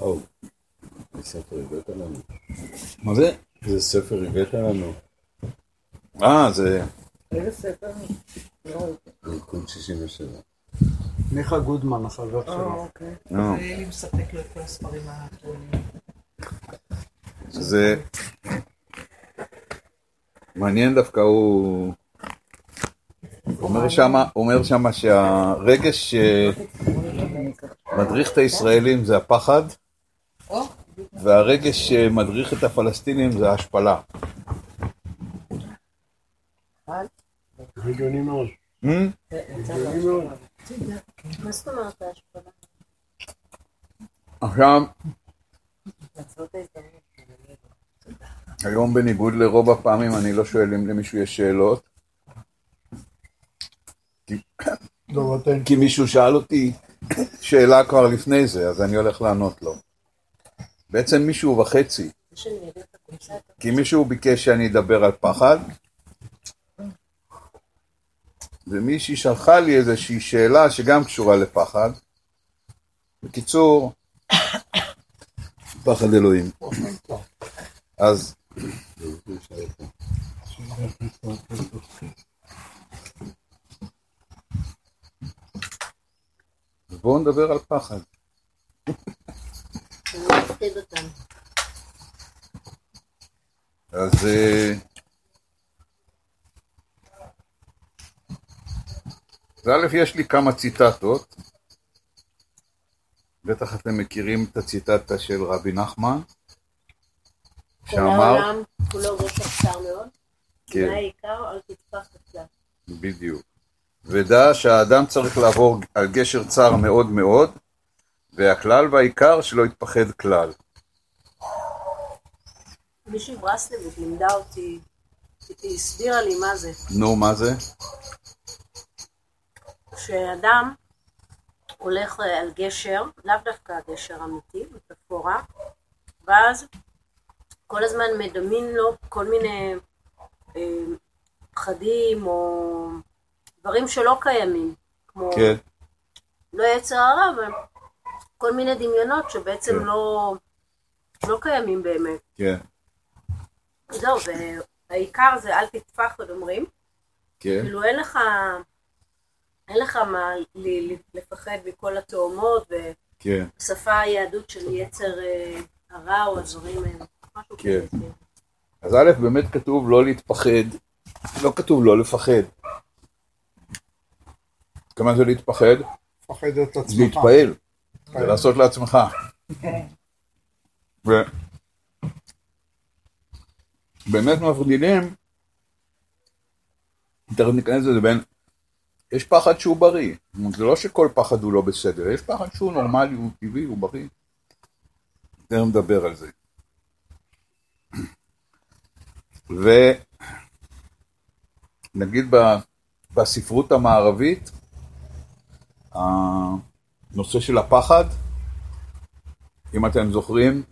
וואו, איזה ספר הבאת לנו. מה זה? איזה ספר הבאת לנו. אה, זה... איזה ספר? לא ראיתי. מלכוד 67. מיכה גודמן, החבר אה, שלו. אוקיי. אה, זה לי מספק לו את כל הספרים האחרונים. זה... מעניין דווקא, הוא... אומר שמה, אומר שמה שהרגש שמדריך את הישראלים זה הפחד, או, והרגש שמדריך את הפלסטינים זה ההשפלה. אבל, הגיוני מאוד. הגיוני מאוד. מה זאת אומרת ההשפלה? עכשיו, זאת ההזדמנות. היום בניגוד לרוב הפעמים אני לא שואל אם למישהו יש שאלות, לא. כי מישהו שאל אותי שאלה כבר לפני זה, אז אני הולך לענות לו. בעצם מישהו וחצי, כי מישהו ביקש שאני אדבר על פחד, ומישהי שלחה לי איזושהי שאלה שגם קשורה לפחד. בקיצור, פחד אלוהים. אז בואו נדבר על פחד. אותם. אז אה, אז א', יש לי כמה ציטטות. בטח אתם מכירים את הציטטה של רבי נחמן, כל שאמר, העולם כולו גשר קצר מאוד. כן. העיקר, תטפח את הצד. בדיוק, ודע שהאדם צריך לעבור על גשר צר מאוד מאוד, והכלל והעיקר שלא יתפחד כלל. מישהי ברסלבית לימדה אותי, היא הסבירה לי מה זה. נו, מה זה? שאדם הולך אה, על גשר, לאו דווקא גשר אמיתי, מטאפורה, ואז כל הזמן מדמין לו כל מיני אה, פחדים או דברים שלא קיימים, כמו כן, לא יצר הרע, אבל כל מיני דמיונות שבעצם כן. לא, לא קיימים באמת. כן, זהו, והעיקר זה אל תטפח, עוד אומרים. כן, כאילו אין לך, אין לך מה לפחד מכל התאומות כן. ושפה היהדות של יצר אה, הרע או הדברים האלה. כן. כזה. אז א', באמת כתוב לא להתפחד, לא כתוב לא לפחד. כמה זה להתפחד? פחד את עצמך. להתפעל, זה לעשות לעצמך. ו... באמת מבדילים, תכף ניכנס לזה בין, יש פחד שהוא בריא, זה לא שכל פחד הוא לא בסדר, יש פחד שהוא נורמלי, הוא טבעי, הוא בריא. תכף נדבר על זה. ונגיד בספרות המערבית, הנושא של הפחד, אם אתם זוכרים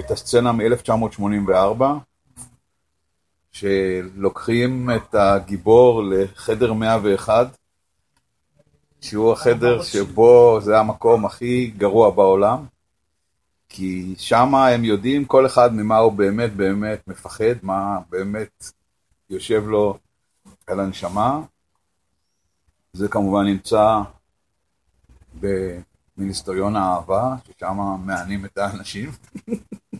את הסצנה מ-1984, שלוקחים את הגיבור לחדר 101, שהוא החדר שבו זה המקום הכי גרוע בעולם, כי שם הם יודעים כל אחד ממה הוא באמת באמת מפחד, מה באמת יושב לו על הנשמה. זה כמובן נמצא במיניסטריון האהבה, ששם מענים את האנשים.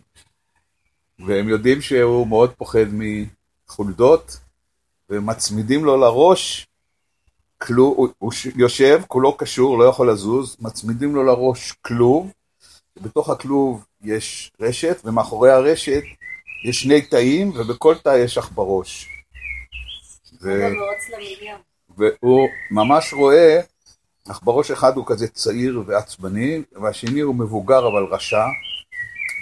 והם יודעים שהוא מאוד פוחד מחולדות, ומצמידים לו לראש, כלוב, הוא, הוא יושב, כולו קשור, לא יכול לזוז, מצמידים לו לראש כלוב, ובתוך הכלוב יש רשת, ומאחורי הרשת יש שני תאים, ובכל תא יש עכברוש. ו... והוא ממש רואה, עכברוש אחד הוא כזה צעיר ועצבני, והשני הוא מבוגר אבל רשע,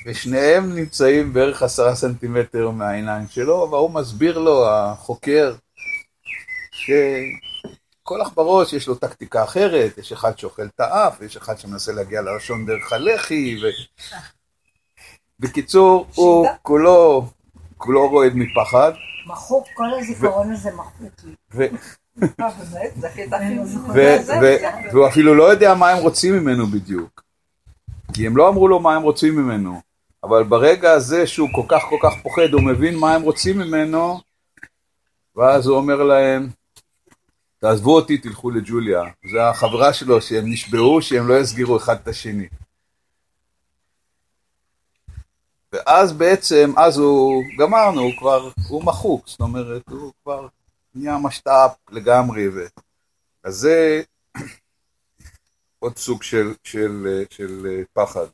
ושניהם נמצאים בערך עשרה סנטימטר מהעיניים שלו, והוא מסביר לו, החוקר, שכל עכברוש יש לו טקטיקה אחרת, יש אחד שאוכל את האף, יש אחד שמנסה להגיע ללשון דרך הלחי, ו... בקיצור, הוא כולו, כולו רועד מפחד, מחוק, כל הזיכרון הזה מחוק לי. והוא אפילו לא יודע מה הם רוצים ממנו בדיוק. כי הם לא אמרו לו מה הם רוצים ממנו, אבל ברגע הזה שהוא כל כך כל כך פוחד, הוא מבין מה הם רוצים ממנו, ואז הוא אומר להם, תעזבו אותי, תלכו לג'וליה. זה החברה שלו, שהם נשבעו שהם לא יסגירו אחד את השני. ואז בעצם, אז הוא, גמרנו, הוא כבר, הוא מחוק, זאת אומרת, הוא כבר נהיה משת"פ לגמרי. ו... אז זה עוד סוג של, של, של פחד.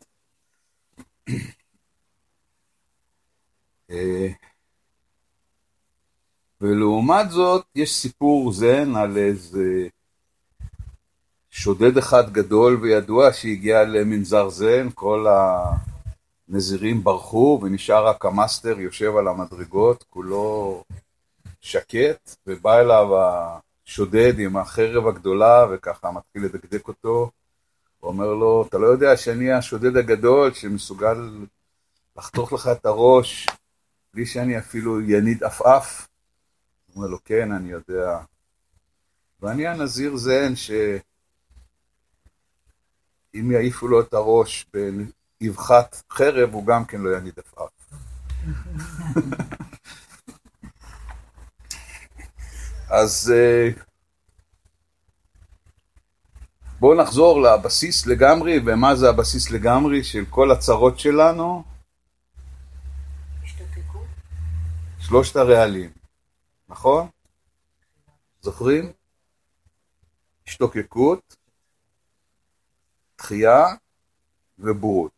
ולעומת זאת, יש סיפור זן על איזה שודד אחד גדול וידוע שהגיע למנזר זן, כל הנזירים ברחו ונשאר רק המאסטר יושב על המדרגות, כולו שקט, ובא אליו השודד עם החרב הגדולה וככה מתחיל לדקדק אותו. הוא אומר לו, אתה לא יודע שאני השודד הגדול שמסוגל לחתוך לך את הראש בלי שאני אפילו יניד עפעף? הוא אומר לו, כן, אני יודע. ואני הנזיר זן שאם יעיפו לו את הראש באבחת חרב, הוא גם כן לא יניד עפעף. אז אה, בואו נחזור לבסיס לגמרי, ומה זה הבסיס לגמרי של כל הצרות שלנו? שלושת הרעלים, נכון? זוכרים? השתוקקות, תחייה ובורות.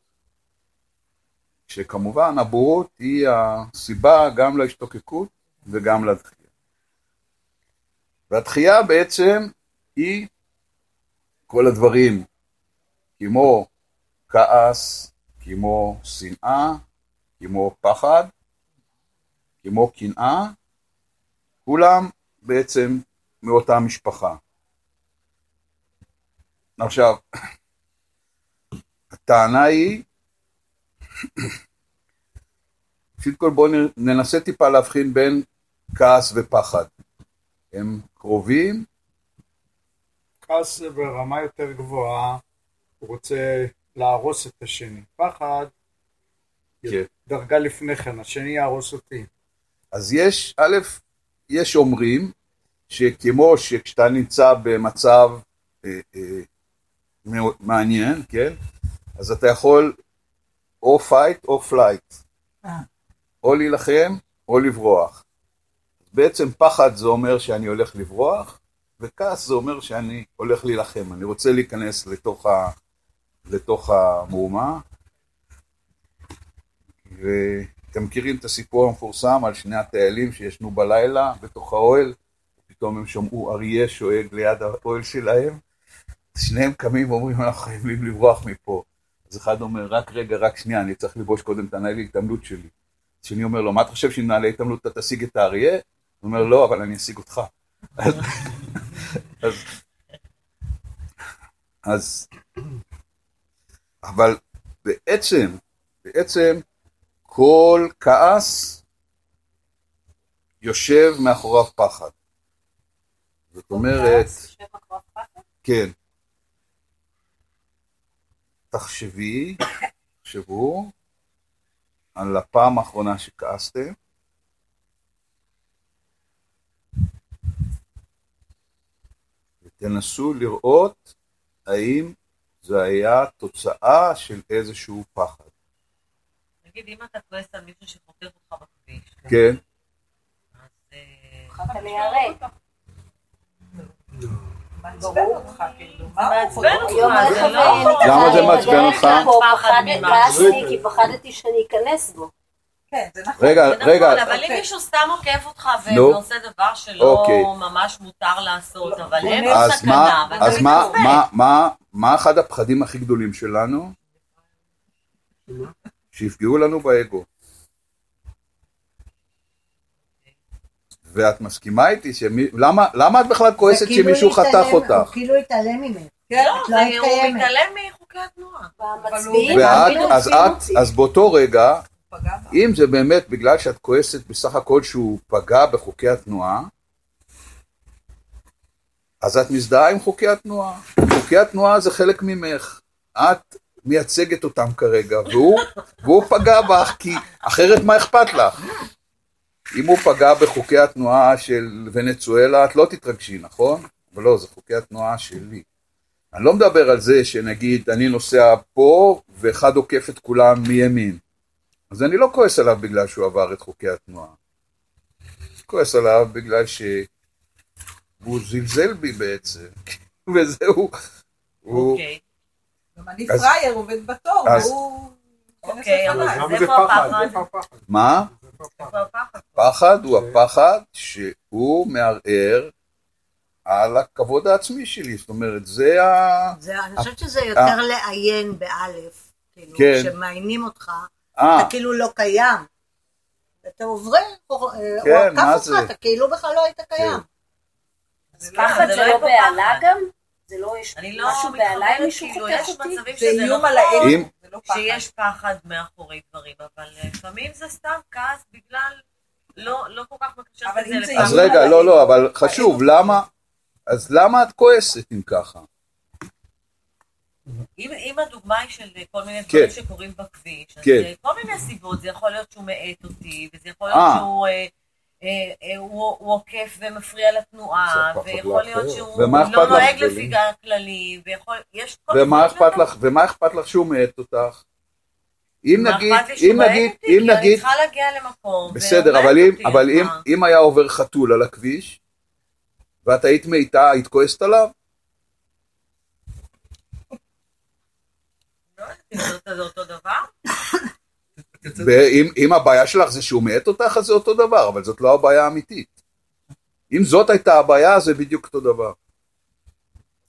שכמובן הבורות היא הסיבה גם להשתוקקות וגם לתחייה. והתחייה בעצם היא כל הדברים כמו כעס, כמו שנאה, כמו פחד, כמו קנאה, כולם בעצם מאותה משפחה. עכשיו, הטענה היא, ראשית כל בואו ננסה טיפה להבחין בין כעס ופחד. הם קרובים, כעס ברמה יותר גבוהה, הוא רוצה להרוס את השני. פחד, כן. דרגה לפני כן, השני יהרוס אותי. אז יש, א', יש אומרים שכמו שכשאתה נמצא במצב אה, אה, מעניין, כן? אז אתה יכול או fight או flight. אה. או להילחם או לברוח. בעצם פחד זה אומר שאני הולך לברוח, וכעס זה אומר שאני הולך להילחם. אני רוצה להיכנס לתוך, ה, לתוך המהומה. ואתם מכירים את הסיפור המפורסם על שני הטיילים שישנו בלילה בתוך האוהל, פתאום הם שמעו אריה שואג ליד האוהל שלהם, שניהם קמים ואומרים אנחנו חייבים לברוח מפה. אז אחד אומר רק רגע, רק שנייה, אני צריך לבוש קודם את הנעלי התעמלות שלי. השני אומר לו, מה אתה חושב שאם נעלי התעמלות אתה תשיג את האריה? הוא אומר, לא, אבל אני אשיג אותך. אז, אז, אבל בעצם, בעצם כל כעס יושב מאחוריו פחד. זאת אומרת? כן. תחשבי, תחשבו על הפעם האחרונה שכעסתם. ותנסו לראות האם זה היה תוצאה של איזשהו פחד. נגיד, אם אתה כועס על מישהו שחותך אותך בכביש, כן, אז... אה, אתה מיירק. מעצבן אותך, כאילו. מה הוא מעצבן? אותך, לא- למה זה מעצבן אותך? כעסתי כי פחדתי שאני אכנס בו. כן, זה נכון. רגע, זה נכון, רגע. אבל אם אוקיי. מישהו סתם עוקף אותך. ועושה דבר שלא אוקיי. ממש מותר לעשות, אבל בוא אין סכנה, אז מה, מתעצבן. מה, מה, מה אחד הפחדים הכי גדולים שלנו? שיפגעו לנו באגו. ואת מסכימה איתי שמי... למה, למה את בכלל כועסת כאילו שמישהו חתך הוא אותך? כאילו התעלם ממך. כן, לא, לא הוא. מתעלם מחוקי התנועה. ואת, תמיד אז באותו רגע. אם זה באמת בגלל שאת כועסת בסך הכל שהוא פגע בחוקי התנועה, אז את מזדהה עם חוקי התנועה. חוקי התנועה זה חלק ממך. את מייצגת אותם כרגע, והוא, והוא פגע בך, כי אחרת מה אכפת לך? אם הוא פגע בחוקי התנועה של ונצואלה, את לא תתרגשי, נכון? אבל לא, זה חוקי התנועה שלי. אני לא מדבר על זה שנגיד אני נוסע פה ואחד עוקף את כולם מימין. אז אני לא כועס עליו בגלל שהוא עבר את חוקי התנועה. אני כועס עליו בגלל שהוא זלזל בי בעצם, וזהו. הוא... אוקיי. גם אני אז- פראייר עובד בתור, אז- והוא... אוקיי, אבל איפה זה? הפחד? איפה הפחד? מה? פחד הוא הפחד שהוא מערער על הכבוד העצמי שלי, זאת אומרת, זה ה... זה, אני חושבת שזה יותר לעיין באלף, כאילו, כן. כשמעיינים אותך, אתה כאילו לא קיים. אתה עובר, הוא כן, מה עקף זה? אותך, אתה כאילו בכלל לא היית קיים. זה פחד זה לא לא בהלה. גם? זה לא יש אני לא משהו בהלה אם מתחברת, מישהו כאילו, חותך אותי? זה שזה איום על האגו, אם- זה לא. שיש פחד מאחורי דברים, אבל לפעמים זה סתם כעס בגלל לא לא כל כך מקשר אם זה לפעמים. אז רגע, לא, לא, אבל חשוב, למה... אז למה את כועסת אם ככה? אם, אם הדוגמה היא של כל מיני כן. דברים שקורים בכביש, אז כן. אה, כל מיני סיבות, זה יכול להיות שהוא מאט אותי, וזה יכול להיות אה. שהוא אה, אה, אה, הוא, הוא עוקף ומפריע לתנועה, ויכול להיות. שהוא לא נוהג? לפי הכללי, ויכול, יש כל ומה אכפת. לך, ומה אכפת לך שהוא מאט אותך? אם נגיד, אם נגיד? אם כי אני נגיד, צריכה להגיע למקום, בסדר, אבל אם, אבל אם? אם היה עובר חתול על הכביש, ואת היית מאיתה, היית כועסת עליו? לא יודעת אם זה- זה אותו דבר. אם הבעיה שלך זה שהוא מאט אותך, אז זה אותו דבר, אבל זאת לא הבעיה האמיתית. אם זאת הייתה הבעיה, זה בדיוק אותו דבר.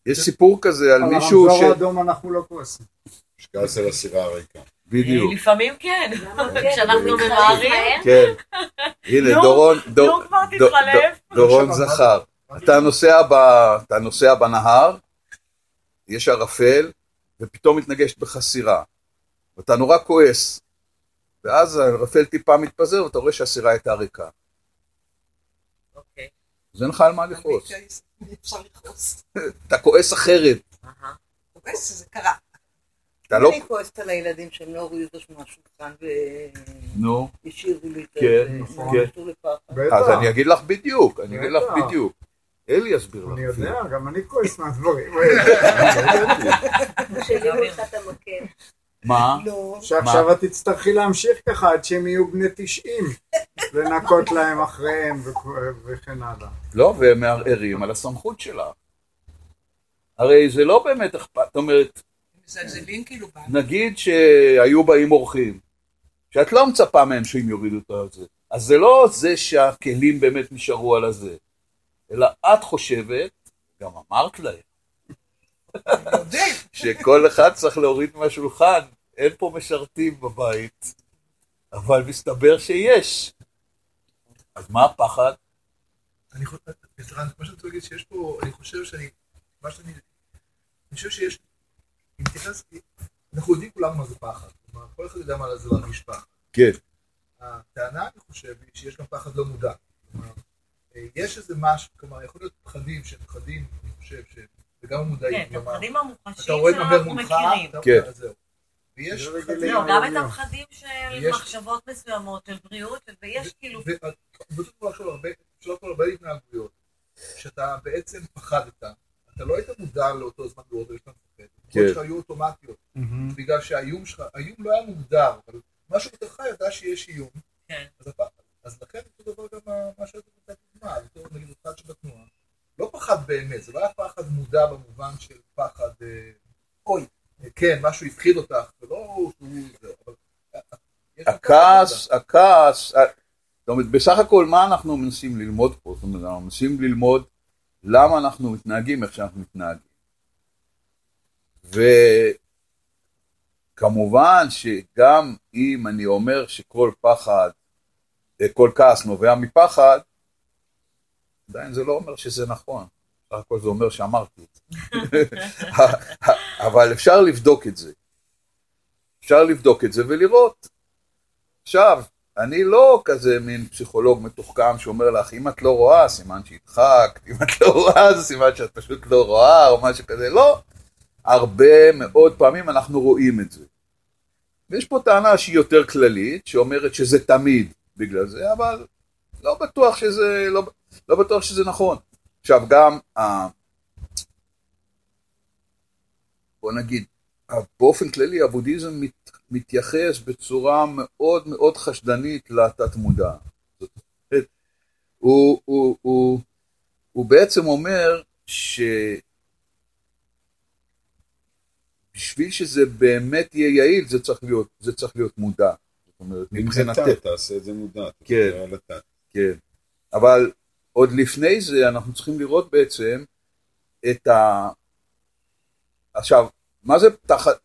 יש סיפור כזה על על מישהו ש... הרמזור האדום אנחנו לא כועסים. יש כעס על הסירה הריקה. בדיוק. לפעמים כן, כן? כשאנחנו מתחלף ממהרים, מהר? כן. הנה, דורון, דורון זכר. אתה נוסע בנהר, יש ערפל, ופתאום מתנגשת בך סירה. ואתה נורא כועס. ואז הערפל טיפה מתפזר, ואתה רואה שהסירה הייתה ריקה. אוקיי. אז אין לך על מה לכעוס. אי אפשר לכעוס. אתה כועס אחרת. כועס שזה קרה. אתה לא... אני כועסת על הילדים שהם לא הורידו את השולחן נו. והשאירו לי את כן, זה, נכון. לפחד. בטח. אז אני אגיד לך בדיוק, אני אגיד לך. בדיוק. אלי יסביר לך. אני. יודע, גם אני כועס מהדברים. מקל. מה? לא. שעכשיו את תצטרכי להמשיך ככה עד שהם יהיו בני 90, לנקות להם אחריהם וכ- וכן הלאה. לא, והם מערערים על הסמכות שלה. הרי זה לא באמת אכפת, זאת אומרת, כאילו. נגיד שהיו באים אורחים, שאת לא מצפה מהם שהם יורידו את זה, אז זה לא זה שהכלים באמת נשארו על הזה, אלא את חושבת, גם אמרת להם. שכל אחד צריך להוריד מהשולחן, אין פה משרתים בבית, אבל מסתבר שיש. אז מה הפחד? אני חושב, סליחה, מה שאני רוצה להגיד שיש פה, אני חושב שאני, מה שאני, אני חושב שיש, אם תתייחס, אנחנו יודעים כולנו מה זה פחד, כלומר, כל אחד יודע מה זה להרגיש פחד. כן. הטענה, אני חושב, היא שיש גם פחד לא מודע. כלומר, יש איזה משהו, כלומר, יכול להיות פחדים שהם פחדים, אני חושב, שהם לגמרי מודעים. כן, כלומר, הפחדים המוחשים אתה רואה את שאנחנו עבר מולך, מכירים. כן. אז זהו. ויש פחדים. לא, גם את. הפחדים של יש- מחשבות מסוימות, של בריאות, ויש כאילו... וצריך לחשוב הרבה, אפשר לחשוב הרבה התנהגויות, שאתה בעצם פחדת, אתה לא היית מודע לאותו זמן לראות שאתה מפחד, כן. כן. שלך היו אוטומטיות, בגלל שהאיום שלך, האיום לא היה מוגדר, אבל משהו בתוכך ידע שיש איום, כן. אז הפחד, אז לכן אותו דבר גם מה שאתה נותן דוגמה, בתור נגיד אחד שבתנועה, לא פחד באמת, זה לא היה פחד מודע במובן של פחד, אה, אוי, אה, כן, משהו הפחיד אותך, זה לא שהוא זה, אבל... אה, הכעס, הכעס, זאת אומרת, בסך הכל מה אנחנו מנסים ללמוד פה? זאת אומרת, אנחנו מנסים ללמוד למה אנחנו מתנהגים איך שאנחנו מתנהגים. וכמובן שגם אם אני אומר שכל פחד, כל כעס נובע מפחד, עדיין זה לא אומר שזה נכון. בסך הכל זה אומר שאמרתי את זה. אבל אפשר לבדוק את זה. אפשר לבדוק את זה ולראות. עכשיו, אני לא כזה מין פסיכולוג מתוחכם שאומר לך, אם את לא רואה, סימן שהדחקת, אם את לא רואה, זה סימן שאת פשוט לא רואה, או משהו כזה, לא. הרבה מאוד פעמים אנחנו רואים את זה. ויש פה טענה שהיא יותר כללית, שאומרת שזה תמיד בגלל זה, אבל לא בטוח שזה, לא, לא בטוח שזה נכון. עכשיו גם, ה- בוא נגיד, באופן כללי הבודהיזם מת, מתייחס בצורה מאוד מאוד חשדנית לתת מודע. הוא, הוא, הוא, הוא בעצם אומר שבשביל שזה באמת יהיה יעיל זה צריך להיות, זה צריך להיות מודע. אומרת, אם זה מבחינתך. תת, תעשה את זה מודע. כן. כן, אבל עוד לפני זה אנחנו צריכים לראות בעצם את ה... עכשיו, מה זה תחת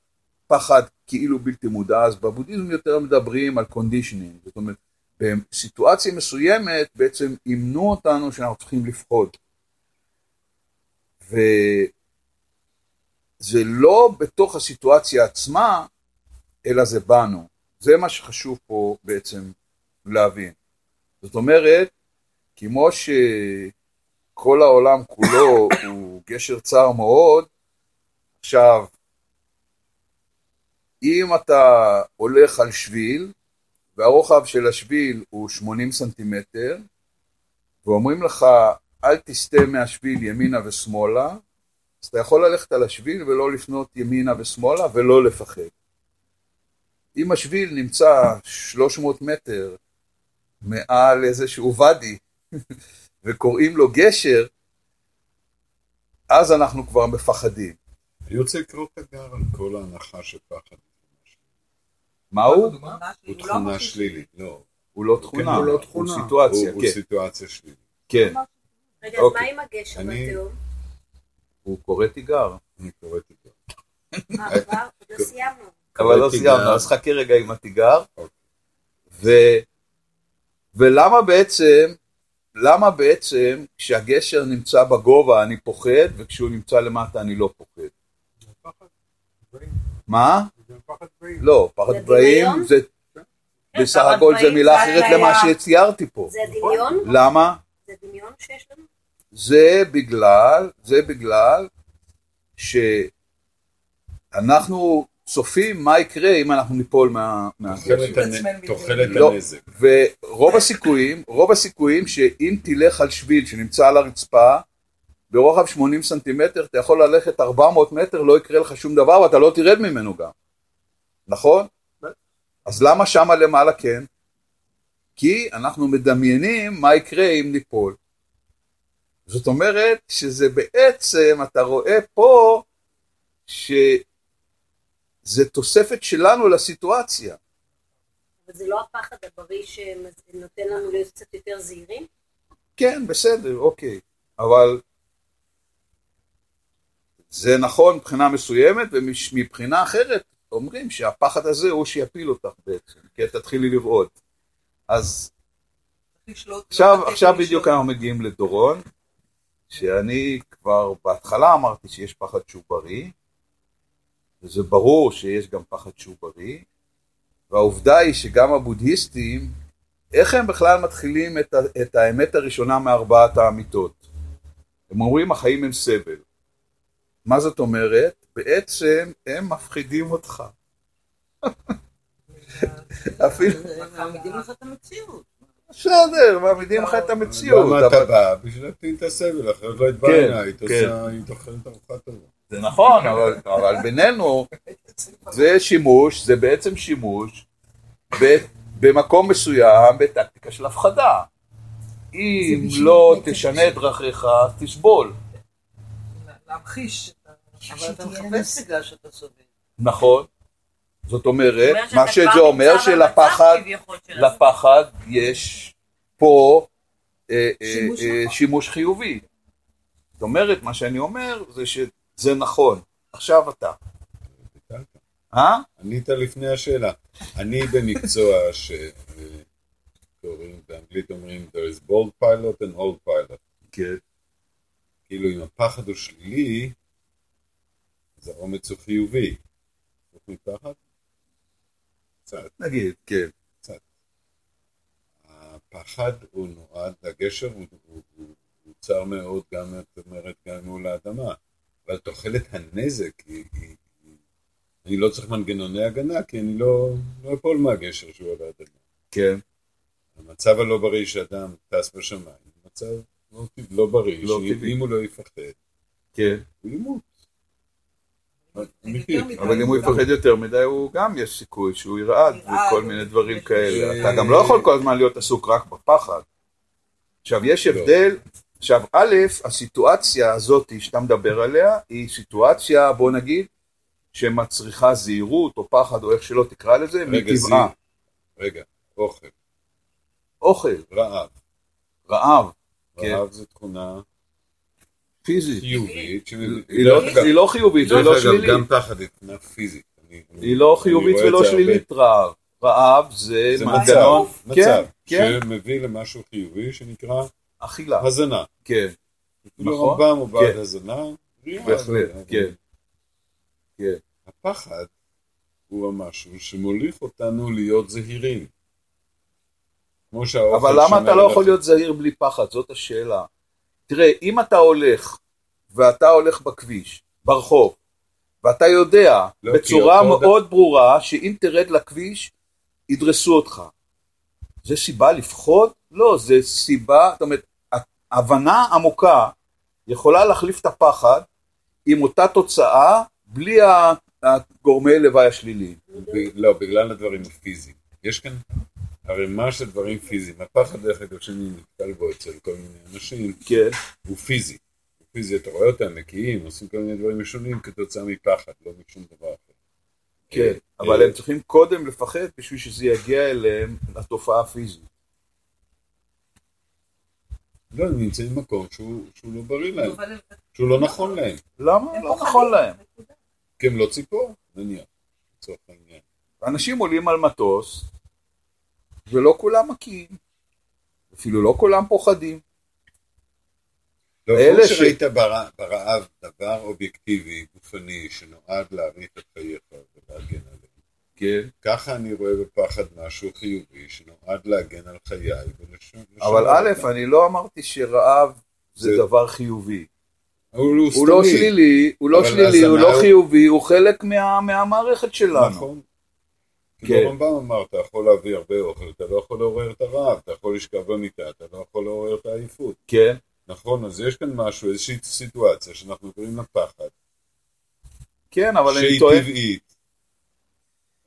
פחד כאילו בלתי מודע? אז בבודהיזם יותר מדברים על conditioning, זאת אומרת, בסיטואציה מסוימת בעצם אימנו אותנו שאנחנו צריכים לפחוד. וזה לא בתוך הסיטואציה עצמה, אלא זה בנו. זה מה שחשוב פה בעצם להבין. זאת אומרת, כמו שכל העולם כולו הוא גשר צר מאוד, עכשיו, אם אתה הולך על שביל, והרוחב של השביל הוא 80 סנטימטר, ואומרים לך, אל תסטה מהשביל ימינה ושמאלה, אז אתה יכול ללכת על השביל ולא לפנות ימינה ושמאלה ולא לפחד. אם השביל נמצא 300 מטר מעל איזשהו ואדי, וקוראים לו גשר, אז אנחנו כבר מפחדים. אני רוצה לקרוא תגר על כל ההנחה שפחד מה הוא? הוא לא תכונה שלילית. לא, הוא לא תכונה, הוא לא הוא תכונה. סיטואציה, הוא הוא כן, סיטואציה שלילית. כן. רגע, אז אוקיי. מה עם הגשר אני- בתיאום? הוא קורא תיגר. אני קורא תיגר. אה, כבר? עוד לא סיימנו. אבל לא. סיימנו, אז חכה רגע עם התיגר. אוקיי. ו... ולמה בעצם, למה בעצם כשהגשר נמצא בגובה אני פוחד, וכשהוא נמצא למטה אני לא פוחד? מה? לא, פחד דמיון? זה כן, בסך הכל זה מילה אחרת למה שציירתי פה. זה דמיון? למה? זה דמיון שיש לנו? זה בגלל, זה בגלל שאנחנו צופים מה יקרה אם אנחנו ניפול מה-. תוחלת לא. הנזק. ורוב הסיכויים, רוב הסיכויים שאם תלך על שביל שנמצא על הרצפה ברוחב 80 סנטימטר, אתה יכול ללכת 400 מטר, לא יקרה לך שום דבר ואתה לא תרד ממנו גם, נכון? אז למה שמה למעלה כן? כי אנחנו מדמיינים מה יקרה אם ניפול. זאת אומרת שזה בעצם, אתה רואה פה שזה תוספת שלנו לסיטואציה. אבל זה לא הפחד הבריא שנותן לנו להיות קצת יותר זהירים? כן, בסדר, אוקיי. אבל זה נכון מבחינה מסוימת, ומבחינה אחרת אומרים שהפחד הזה הוא שיפיל אותך בעצם, כי את תתחילי לרעוד. אז לשלוט, לא עכשיו, עכשיו. בדיוק אנחנו מגיעים לדורון, שאני כבר בהתחלה אמרתי שיש פחד שהוא בריא, וזה ברור שיש גם פחד שהוא בריא, והעובדה היא שגם הבודהיסטים, איך הם בכלל מתחילים את, ה- את האמת הראשונה מארבעת האמיתות? הם אומרים החיים הם סבל. מה זאת אומרת? בעצם הם מפחידים אותך. אפילו, מעמידים לך את המציאות. בסדר, מעמידים לך את המציאות. למה אתה בא? בשביל להקטין את הסבל, אחרת לא בא כן, כן. עושה, היית אוכלת ארוחה טובה. זה נכון, אבל, אבל בינינו זה שימוש, זה בעצם שימוש ב, במקום מסוים בטקטיקה של הפחדה. אם לא תשנה את דרכיך, תסבול. להמחיש. אבל אתה מחפש בגלל שאתה סובל. נכון. זאת אומרת, מה שזה אומר שלפחד. לפחד יש פה אה, אה, שימוש אה, נכון. שימוש חיובי. זאת אומרת, מה שאני אומר זה שזה נכון. עכשיו אתה. ביטלת. אה? ענית לפני השאלה. אני במקצוע שקוראים, באנגלית אומרים, there is bold pilot and old pilot. כן. כאילו אם הפחד הוא שלילי, אז האומץ הוא חיובי. חוץ מפחד? קצת. נגיד, כן. הפחד הוא נועד, הגשר הוא, הוא, הוא, הוא צר מאוד גם, את אומרת, גם מול האדמה. אבל תוחלת הנזק היא... היא- היא- אני לא צריך מנגנוני הגנה, כי אני לא לא אפול מהגשר שהוא על האדמה. כן, המצב הלא בריא שאדם טס בשמיים, הוא מצב לא, לא בריא, לא. שאם הוא לא יפחד, כן. הוא ימות. אבל אם הוא יפחד יותר מדי, הוא גם יש סיכוי שהוא ירעד וכל מיני דברים כאלה. אתה גם לא יכול כל הזמן להיות עסוק רק בפחד. עכשיו, יש לא. הבדל, עכשיו, א', הסיטואציה הזאת שאתה מדבר עליה, היא סיטואציה, בוא נגיד, שמצריכה זהירות או פחד או איך שלא תקרא לזה, רגע, מטבעה. רגע, אוכל, אוכל, רעב. רעב, כן. רעב זו תכונה פיזית. חיובית, היא לא- אגב- היא לא חיובית, היא לא שלילית. גם פחד היא תכונה פיזית. היא לא חיובית ולא זה. שלילית רעב. רעב זה זה מנגנון, מצב, כן, כן, שמביא למשהו חיובי שנקרא אכילה, הזנה. כן, אפילו נכון. רמב"ם הוא בעד כן. הזנה. בהחלט, כן. כן. הפחד הוא המשהו שמוליך אותנו להיות זהירים. כמו שהאוכל אבל למה אתה לא. יכול להיות זהיר בלי פחד? זאת השאלה. תראה, אם אתה הולך, ואתה הולך בכביש, ברחוב, ואתה יודע לא, בצורה מאוד ברורה שאם תרד לכביש, ידרסו אותך. זה סיבה לפחוד? לא, זה סיבה, זאת אומרת, הבנה עמוקה יכולה להחליף את הפחד עם אותה תוצאה בלי הגורמי לוואי השליליים. ב- לא, בגלל הדברים הפיזיים. יש כאן ערימה של דברים פיזיים. הפחד, דרך אגב, שאני נתקל בו אצל כל מיני אנשים, כן, הוא פיזי. הוא פיזי, אתה רואה אותם מקיאים, עושים כל מיני דברים משונים כתוצאה מפחד, לא משום דבר אחר. כן, אה, אבל הם צריכים קודם לפחד בשביל שזה יגיע אליהם לתופעה הפיזית. לא, הם נמצאים במקום שהוא שהוא לא בריא להם, שהוא לא נכון להם. למה? לא. נכון להם. כי הם לא ציפור, נניח, לצורך העניין. אנשים עולים על מטוס, ולא כולם מכים. אפילו לא כולם פוחדים. לא, אלה כמו ש- שראית ברע- ברעב דבר אובייקטיבי, גופני, שנועד להאריך את חייך ולהגן עליהם. כן. ככה אני רואה בפחד משהו חיובי, שנועד להגן על חיי ולשמור אבל א'. אני לא אמרתי שרעב זה זה- דבר חיובי. הוא לא לא. שלילי, הוא לא שלילי, הוא לא חיובי, הוא חלק מה- מהמערכת שלנו. נכון. כן. כאילו הרמב"ם אמר, אתה יכול להביא הרבה אוכל, אתה לא יכול לעורר את הרעב, אתה יכול לשכב במיטה, אתה לא יכול לעורר את העייפות. כן, נכון, אז יש כאן משהו, איזושהי סיטואציה שאנחנו קוראים לה פחד, כן, אבל אני שהיא טוען... טבעית.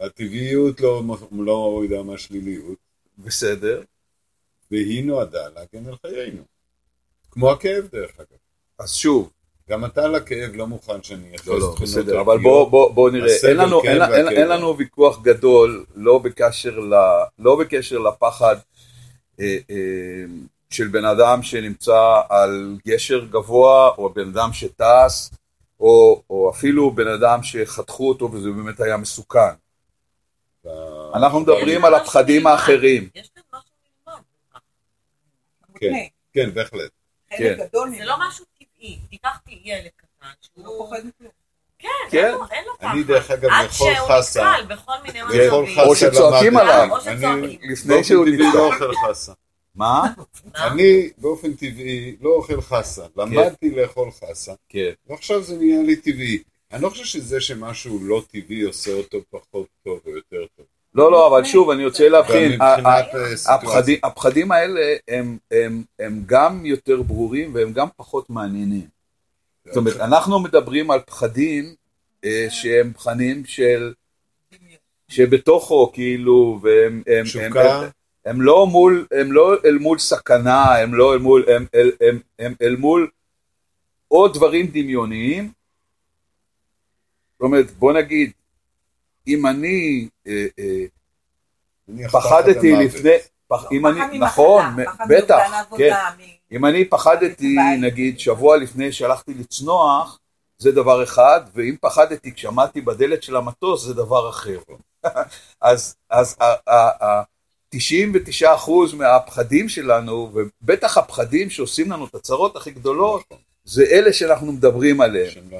הטבעיות לא לא מורידה מהשליליות, בסדר. והיא נועדה להגן על חיינו. כמו הכאב דרך אגב. אז שוב, גם אתה לכאב לא מוכן שאני אייחס לא, לא, בסדר. אבל בוא, בוא, בוא נראה, אין לנו, כן, אין, אין. אין לנו ויכוח גדול, לא בקשר, ל, לא בקשר לפחד אה, אה, של בן אדם שנמצא על גשר גבוה, או בן אדם שטס, או, או אפילו בן אדם שחתכו אותו וזה באמת היה מסוכן. אנחנו מדברים על הפחדים האחרים. יש כאן משהו ללמוד. כן. מותנה. כן, בהחלט. כן. חלק גדול זה. לא משהו טבעי. תיקחתי ילד קטן הוא לא שהוא... פוחד מכלום. כן, כן. אין לו- פחד. אני דרך אגב עד לאכול שהוא חסה, נתקל בכל מיני לאכול מצבים. או שצועקים למדתי. עליו. שצועקים. לפני שהוא טבעי נתקע. לא אוכל חסה. מה? אני באופן טבעי לא אוכל חסה. למדתי לאכול חסה, כן. ועכשיו זה נהיה לי טבעי. אני לא חושב שזה שמשהו לא טבעי עושה אותו פחות טוב או יותר טוב. לא, לא, אבל שוב, אני רוצה להבחין. אה. הפחדים, האלה הם, גם יותר ברורים והם גם פחות מעניינים. זאת אומרת, אנחנו מדברים על פחדים אה, שהם פחדים של, שבתוכו, כאילו, והם הם, תשוקה. לא מול, הם לא אל מול סכנה, הם לא אל מול, הם, הם, הם, הם אל מול עוד דברים דמיוניים. זאת אומרת, בוא נגיד, אם אני אה, אה, פחדתי. לפני, פח, אם אני, נכון, בטח, כן, אם אני פחדתי. נגיד שבוע לפני שהלכתי לצנוח, זה דבר אחד, ואם פחדתי כשעמדתי בדלת של המטוס, זה דבר אחר. אז, אז ה- ה- ה- 99% מהפחדים שלנו, ובטח הפחדים שעושים לנו את הצרות הכי גדולות, זה אלה שאנחנו מדברים עליהם. לא.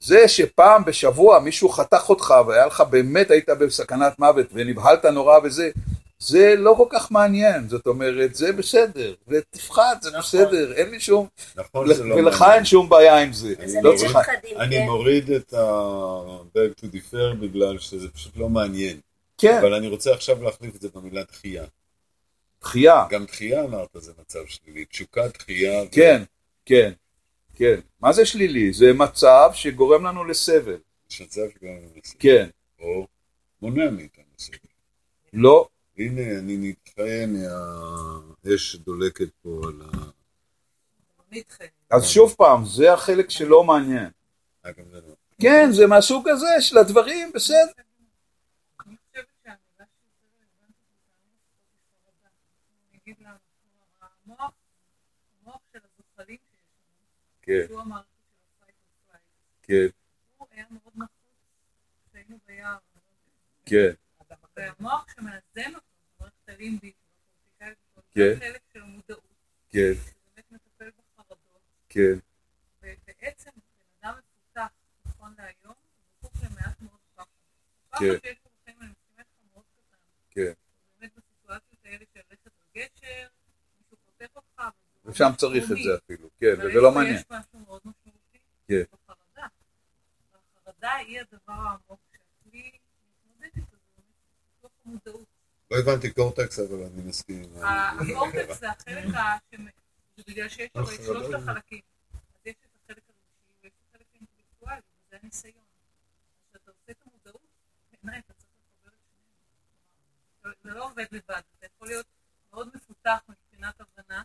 זה שפעם בשבוע מישהו חתך אותך והיה לך באמת היית בסכנת מוות ונבהלת נורא וזה, זה לא כל כך מעניין, זאת אומרת, זה בסדר, ותפחת, זה בסדר, אין לי שום, נכון, זה לא ולך. אין שום בעיה עם זה, לא אני צריך, פחדים, אני כן. מוריד את ה-beg to defer בגלל שזה פשוט לא מעניין. כן, אבל אני רוצה עכשיו להחליף את זה במילה דחייה. דחייה, גם דחייה אמרת זה מצב שלילי. תשוקה, דחייה. ו- כן, כן, מה זה שלילי? זה מצב שגורם לנו לסבל, יש מצב שגם אני מנסה. כן, או מונע מאיתנו סבל. לא, הנה, אני נדחה מהאש דולקת פה על ה... נדחה. אז שוב פעם, זה החלק שלא מעניין, אה, לא. כן, זה מהסוג הזה של הדברים, בסדר, אני חושבת שהמילה שיותר רלוונטית זה חרדה. אני אגיד למה. כלומר, המוח, המוח של הזוחלים שיש לנו, כן, שהוא המערכת של or flight, כן, הוא היה מאוד נחוץ כשהיינו ביער. כן, והמוח שמאזן אותו, מערכת הלימבית, כן. חלק של המודעות, כן, שבאמת מטפל בחרדות, כן, ובעצם בן אדם מפותח, נכון להיום, הוא זקוק למעט מאוד פחד. פחד כן. שיש לו בחיים, אני מסכימה איתך מאוד קטן. כן. באמת בסיטואציות האלה של ללכת על גשר, מישהו חותך אותך, וזה ושם צריך את. זה אפילו, כן, וזה לא מעניין, יש משהו מאוד משמעותי כן. בחרדה. והחרדה היא הדבר העמוק שהכלי מתמודד איתו, זה המודעות. לא הבנתי קורטקס, אבל אני מסכים. הקורטקס זה החלק ה... זה בגלל שיש לו את החרדה שלושת זה- החלקים. אז יש את החלק הרגשי ויש את החלק האינטלקטואלי, וזה הניסיון. אז כשאתה עושה את המודעות, בעיניי אתה צריך לחבר את שניהם. זה לא עובד לבד, אתה יכול להיות מאוד מפותח מבחינת הבנה,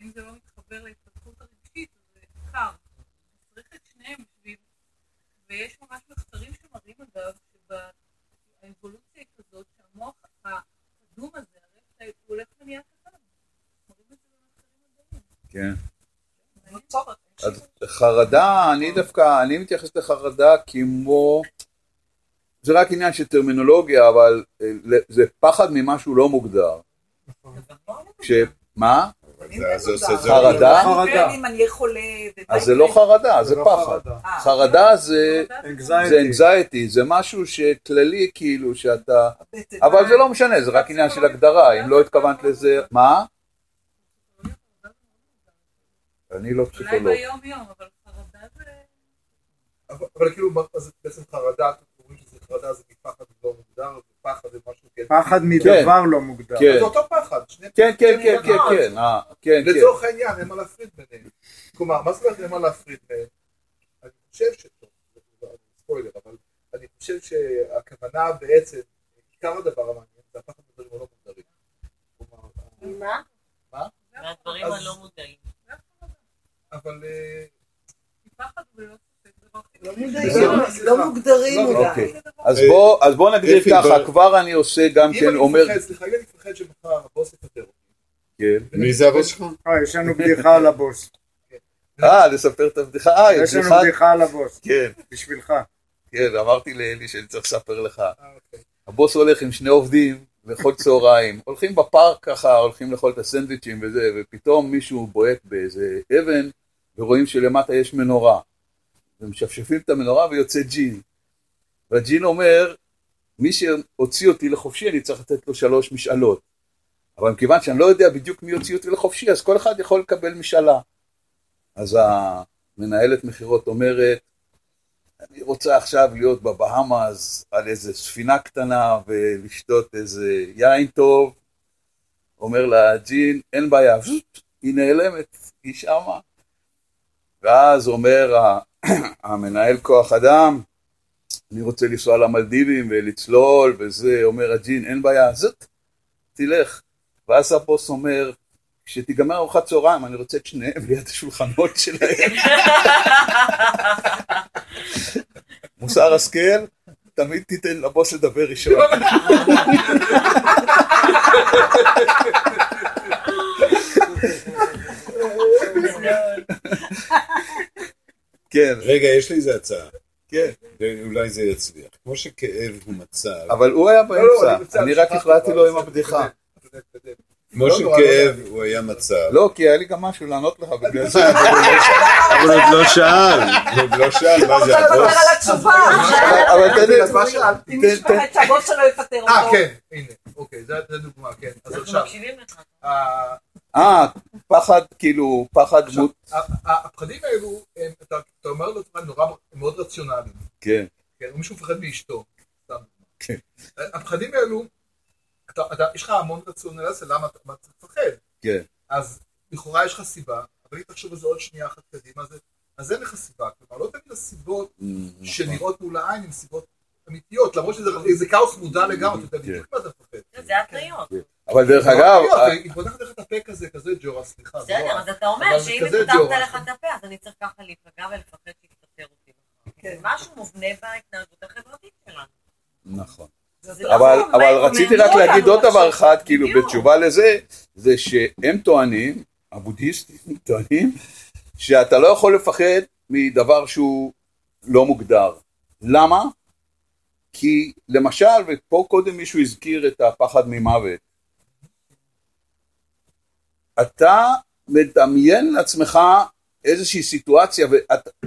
אם זה לא מתחבר להתפתחות הרגשית, זה קר. צריך את שניהם בשביל... ויש ממש מחקרים שמראים אגב, שהאבולוציה היא כזאת שהמוח הקדום הזה, הרי הוא הולך ונהיה קטן. מראים את זה במחקרים מדעיים. כן. אז חרדה, אני דווקא, אני מתייחס לחרדה כמו, זה רק עניין של טרמינולוגיה, אבל אה, זה פחד ממשהו לא מוגדר. ש... מה? זה- אז זה זה... חרדה? חרדה. אהיה חולה... אז זה לא חרדה, זה לא פחד. חרדה. אה, חרדה זה Anxiety. זה זה משהו שכללי כאילו שאתה. אבל זה לא משנה, זה רק עניין של הגדרה, אם לא התכוונת לזה, מה? אני לא אולי פסיכולוג. ביום יום, אבל חרדה זה... אבל כאילו, מה- אז בעצם חרדה, חרדה זה מפחד לא מוגדר, ופחד זה משהו כן. פחד מדבר לא מוגדר. כן. זה אותו פחד, שני כן, כן, כן, כן, כן, אה, כן, כן. לצורך העניין, אין מה להפריד ביניהם. כלומר, מה זאת אומרת אין מה להפריד ביניהם? אני חושב ש... ספוילר, אבל אני חושב שהכוונה בעצם, עיקר הדבר המעניין, זה הפחד בדברים הלא מוגדרים. כלומר, מה? מהדברים אז- הלא מודעים. אבל... אה, כי לא לא מוגדרים לא, אולי. אוקיי. אז בוא, אז בוא נגדיר ככה, כבר אני עושה גם אם כן אני אומר, מפחד, סליחה, אם אני מפחד שמחר הבוס יפטר אותי. כן. מי זה הבוס שלך? אה, יש לנו בדיחה על הבוס. אה, לספר את הבדיחה, אה, יש לנו בדיחה, בדיחה על הבוס. כן, בשבילך. כן, אמרתי לאלי שאני צריך לספר לך. אה, אוקיי. הבוס הולך עם שני עובדים לאכול צהריים, הולכים בפארק ככה, הולכים לאכול את הסנדוויצ'ים וזה, ופתאום מישהו בועט באיזה אבן, ורואים שלמטה יש מנורה. ומשפשפים את המנורה ויוצא ג'ין. והג'ין אומר, מי שהוציא אותי לחופשי, אני צריך לתת לו שלוש משאלות. אבל מכיוון שאני לא יודע בדיוק מי הוציא אותי לחופשי, אז כל אחד יכול לקבל משאלה. אז המנהלת מכירות אומרת, אני רוצה עכשיו להיות בבהאמאז על איזה ספינה קטנה ולשתות איזה יין טוב. אומר לה, ג'ין, אין בעיה, היא נעלמת, היא שמה. ואז אומר המנהל כוח אדם, אני רוצה לנסוע למלדיבים ולצלול וזה, אומר הג'ין, אין בעיה, זאת, תלך. ואז הבוס אומר, כשתיגמר ארוחת צהריים, אני רוצה את שניהם ליד השולחנות שלהם. מוסר השכל, תמיד תיתן לבוס לדבר ראשון. כן, רגע, יש לי איזה הצעה. כן. ואולי זה יצליח. כמו שכאב הוא מצב, אבל הוא היה לא, לא, באמצע, מצטער, אני רק הפרעתי אבל לו עם הבדיחה. כמו לא שכאב לא הוא היה מצב. לא, כי היה לי גם משהו לענות לך בגלל זה. אבל הוא עוד לא שאל. הוא עוד לא שאל מה זה רוצה לוותר הבוס. על התשובה. אבל- אבל תן לי, אז מה שאלת? אם תן- מפחד שהבוס שלו יפטר אה, אותו. כן, הנה. אוקיי, זה דוגמה, כן. אז אנחנו עכשיו, מקשיבים לך. ה- אה, פחד, כאילו, פחד דמות, הפחדים האלו, הם- אתה אתה אומר לעצמך, הם נורא, הם מאוד רציונליים. כן, כן, מישהו מפחד מאשתו. כן. הפחדים האלו, אתה, אתה, יש לך המון רציונליזציה, למה אתה מה צריך לפחד? כן, אז לכאורה יש לך סיבה, אבל אם תחשוב על זה עוד שנייה אחת קדימה, אז, אז אין לך סיבה. כלומר, לא תמיד הסיבות נכון. שנראות מול העין הן סיבות אמיתיות, למרות שזה זה כאוס מודע לגמרי, אתה יודע כן. בדיוק מה אתה מפחד. זה התניות. אבל דרך זה לא אגב, אמיתיות, היא פותחת לך את הפה כזה, כזה ג'ורה, סליחה. לא בסדר, ה- אז אתה אומר שאם פתחת ג'ורה. לך את הפה, אז אני צריך ככה להיפגע ולפחד שיסתתר אותי. כן. זה משהו מובנה בהתנהגות החברתית שלנו. נכון. לא אבל, אבל רציתי רק להגיד. עוד דבר אחד, כאילו, בדיוק. בתשובה לזה, זה שהם טוענים, הבודהיסטים טוענים, שאתה לא יכול לפחד מדבר שהוא לא מוגדר. למה? כי למשל, ופה קודם מישהו הזכיר את הפחד ממוות, אתה מדמיין לעצמך איזושהי סיטואציה,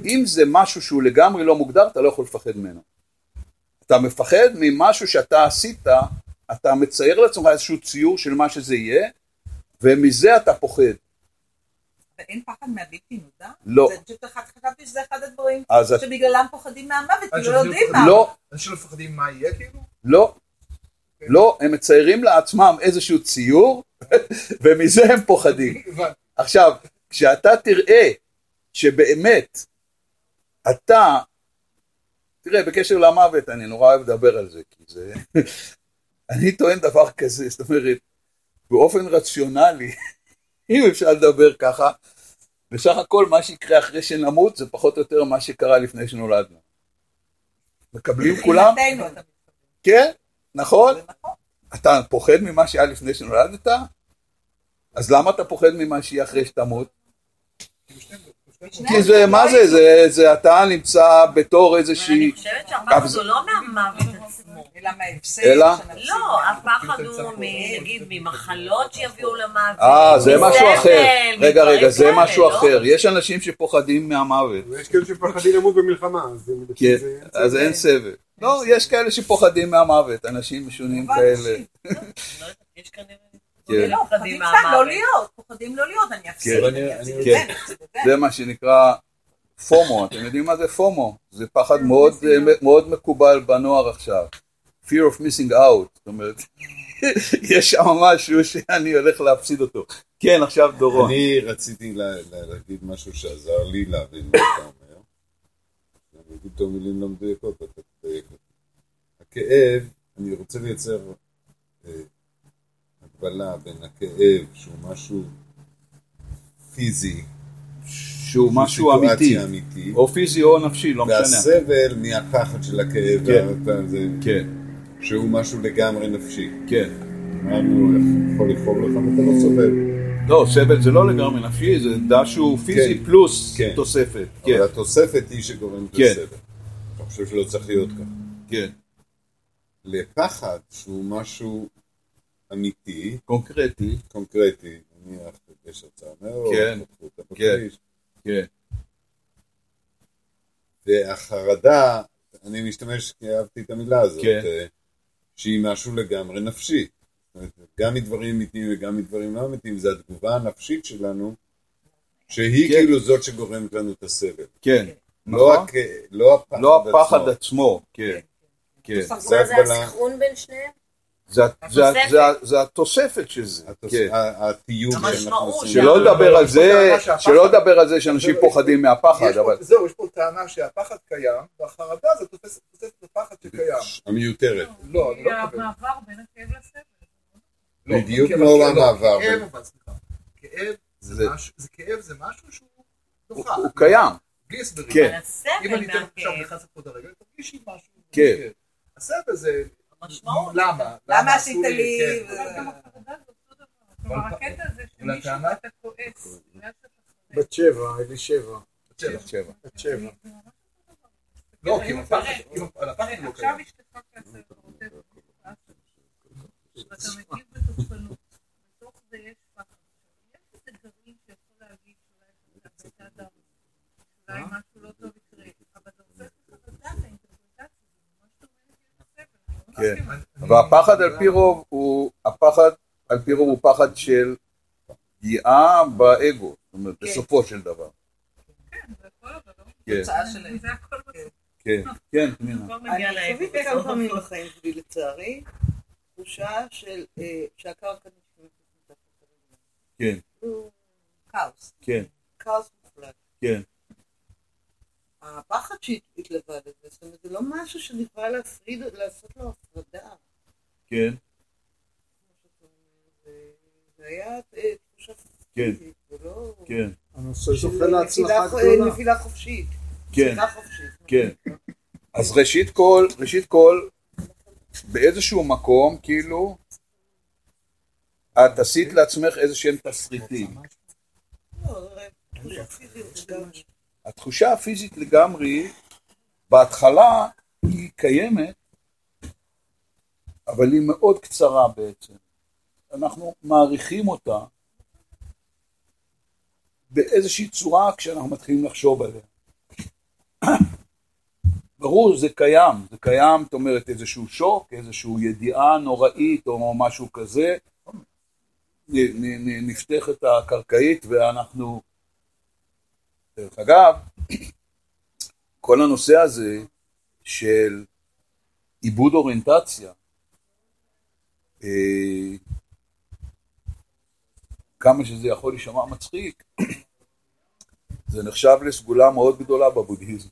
ואם זה משהו שהוא לגמרי לא מוגדר, אתה לא יכול לפחד ממנו. אתה מפחד ממשהו שאתה עשית, אתה מצייר לעצמך איזשהו ציור של מה שזה יהיה, ומזה אתה פוחד. ואין פחד מהבלתי נודע? לא. זה פשוט אחד- חשבתי שזה אחד הדברים שבגללם פוחדים מהמוות, כי לא יודעים מה. לא, אנשים מפחדים מה יהיה כאילו? לא, לא, הם מציירים לעצמם איזשהו ציור, ומזה הם פוחדים. עכשיו, כשאתה תראה שבאמת אתה, תראה, בקשר למוות, אני נורא אוהב לדבר על זה, כי זה... אני טוען דבר כזה, זאת אומרת, באופן רציונלי, אם אפשר לדבר ככה, בסך הכל מה שיקרה אחרי שנמות זה פחות או יותר מה שקרה לפני שנולדנו. מקבלים כולם? כן, נכון? נכון. אתה פוחד ממה שהיה לפני שנולדת? אז למה אתה פוחד ממה שיהיה אחרי שתמות? כי זה, מה זה, זה, זה אתה נמצא בתור איזושהי... אני חושבת שהפחד הוא לא מהמוות עצמו. אלא מההפסד. אלא? לא. הפחד הוא מ- נגיד ממחלות שיביאו למוות. אה, זה משהו אחר. רגע, רגע, זה משהו לא? אחר. יש אנשים שפוחדים מהמוות. ויש כאלה שפחדים למות במלחמה, אז אין סבל. לא, יש כאלה שפוחדים מהמוות, אנשים משונים כאלה. אנשים, לא יש כנראה... כן. לא, פוחדים סתם לא. להיות, פוחדים לא להיות, אני אפסיד, כן. אני כן. זה, מה שנקרא פומו, אתם יודעים מה זה פומו? זה פחד מאוד, מאוד מקובל בנוער עכשיו. fear of missing out, זאת אומרת, יש שם משהו שאני הולך להפסיד אותו. כן, עכשיו דורון. אני רציתי לה- לה- להגיד משהו שעזר לי להבין מה אתה אומר. אני אגיד את המילים לא מדויקות, אתה תדייק אותי. הכאב, אני רוצה לייצר אה, הגבלה בין הכאב, שהוא משהו פיזי, שהוא משהו אמיתי, אמיתית, או פיזי או נפשי, לא משנה. והסבל מהפחד של הכאב, כן. ואתה- זה- כן, שהוא משהו לגמרי נפשי. כן. אמרנו, יכול לכאוב לך ואתה לא סובל. לא, סבל זה לא לגמרי נפשי, זה משהו פיזי כן. פלוס כן. תוספת. כן, אבל התוספת היא שגורמת כן. לסבל. אני חושב שלא צריך להיות ככה. כן, לפחד, שהוא משהו אמיתי, קונקרטי, קונקרטי, נניח יש הצעה מאוד, כן, כן. כן, והחרדה, אני משתמש, כי אהבתי את המילה הזאת, כן. אה, שהיא משהו לגמרי נפשי. גם מדברים אמיתיים וגם מדברים לא אמיתיים, זה התגובה הנפשית שלנו, שהיא כן. כאילו זאת שגורמת לנו את הסבל. כן, לא נכון? הכ- לא הפחד לא הפחד עצמו. עצמו, כן, כן. מה זה. הסנכרון בין שניהם? זה- זה- התוספת. זה- זה התוספת של זה, כן. התיוג. עושים. שלא לדבר על זה, שלא לדבר על זה שאנשים פוחדים מהפחד, אבל זהו, יש פה טענה שהפחד קיים, והחרדה זה תופסת את הפחד שקיים. המיותרת. לא, אני לא מקבל. המעבר בין הכאב לסבל. לא, בדיוק לא המעבר כאב, זה זה- משהו, זה זה שהוא הוא נוכח. הוא קיים, בלי הסברים. כן. אם אני אתן עכשיו נכנס לפוד הרגע, תרגישי משהו. כן. הסבל זה... המשמעות. למה? למה עשית לי? כלומר, הקטע הזה שמישהו אתה כועס. בת שבע, אלי שבע. שבע. בת שבע. לא, כי הפחד הוא לא עכשיו קיים. אשתך ורודפת בתופעה שלך, ואתה מגיב בתוקפנות, בתוך זה יש פחד. יש איזה גרעין שיכול להגיד שאולי אתה משהו לא טוב יקרה, אבל אתה עושה את החרדה לאינטרפרטציה, זה ממש דומה לסבל. אני לא כן. מסכימה. אני- והפחד על פי רוב הוא הפחד על פי רוב הוא פחד של פגיעה באגו, זאת אומרת, כן. בסופו של דבר. כן, זה הכל אבל לא. כן. כן, כן, פנינה. אני. חוויתי כמה פעמים בחיים שלי לצערי, תחושה של שהקרקע נשמעת מתחת. כן, הוא כאוס, כן, כאוס מוחלט. כן, הפחד שהתלווה לזה, זאת אומרת, זה לא משהו שאני יכולה להפריד, לעשות לו הפרדה. כן, זה- היה אה, תחושה כן, ולא... כן, הנושא של זוכה להצלחה נפילה- גדולה. נפילה חופשית. כן. כן. אז ראשית כל, ראשית כל, באיזשהו מקום, כאילו, את עשית לעצמך איזה שהם תסריטים. התחושה הפיזית לגמרי, בהתחלה היא קיימת, אבל היא מאוד קצרה בעצם. אנחנו מעריכים אותה באיזושהי צורה כשאנחנו מתחילים לחשוב עליה. ברור, זה קיים, זה קיים, זאת אומרת, איזשהו שוק, איזושהי ידיעה נוראית או משהו כזה, נ- נ- נ- נפתחת הקרקעית ואנחנו... דרך אגב, כל הנושא הזה של עיבוד אוריינטציה, אה, כמה שזה יכול להישמע מצחיק, זה נחשב לסגולה מאוד גדולה בבודהיזם.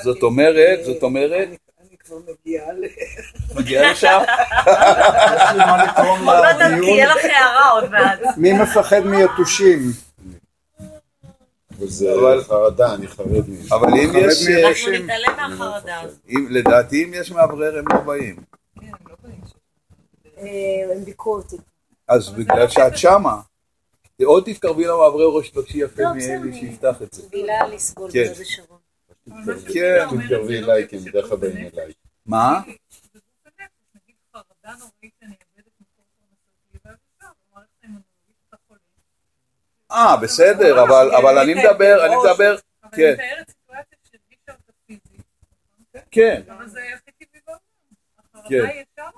זאת אומרת, זאת אומרת, אני- כבר מגיעה ל... מגיעה לשם? יש לי מה לתרום עוד מעט לדיון. תהיה לך הערה עוד מעט. מי מפחד מיתושים? אבל זה אבל- חרדה, אני חרד מזה. אבל אם יש, אה, אנחנו נתעלם מהחרדה הזאת. לדעתי אם יש מאוורר הם לא באים. כן, לא באים. אה, הם ביקרו אותי. אז בגלל שאת שמה, עוד תתקרבי למאוורר ראש תבקשי יפה לא, מאלי אני- שיפתח את זה. מילה לסבול כן. בהוד השרון. כן. תתקרבי אליי, כי הם בדרך כלל באים אליי. מה? זה גוף הנפש, נגיד חרדה נוראית שאני אאבד את מקור פרנסתי, ואז אפשר, במערכת האימונולוגית אתה חולה. אה, בסדר, אבל אבל אני מדבר, אני מדבר, כן. מתארת סיטואציה. כן, אבל זה הכי טבעי בעולם. החרדה כן.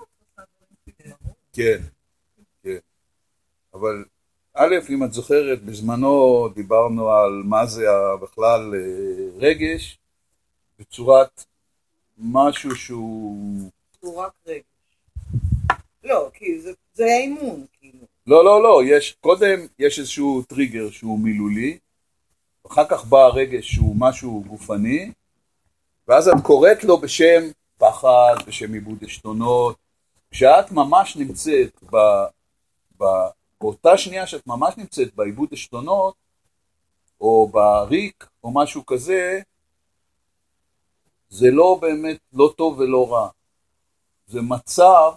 פיזיים. כן, כן. אבל א', אם את זוכרת, בזמנו דיברנו על מה זה בכלל אה, רגש, בצורת משהו שהוא... הוא רק רגש. לא, כי זה- זה היה אימון, כאילו. לא, לא, לא, יש, קודם יש איזשהו טריגר שהוא מילולי, אחר כך בא הרגש שהוא משהו גופני, ואז את קוראת לו בשם פחד, בשם עיבוד עשתונות, כשאת ממש נמצאת ב, ב, באותה שנייה שאת ממש נמצאת בעיבוד עשתונות, או בריק, או משהו כזה, זה לא באמת לא טוב ולא רע. זה מצב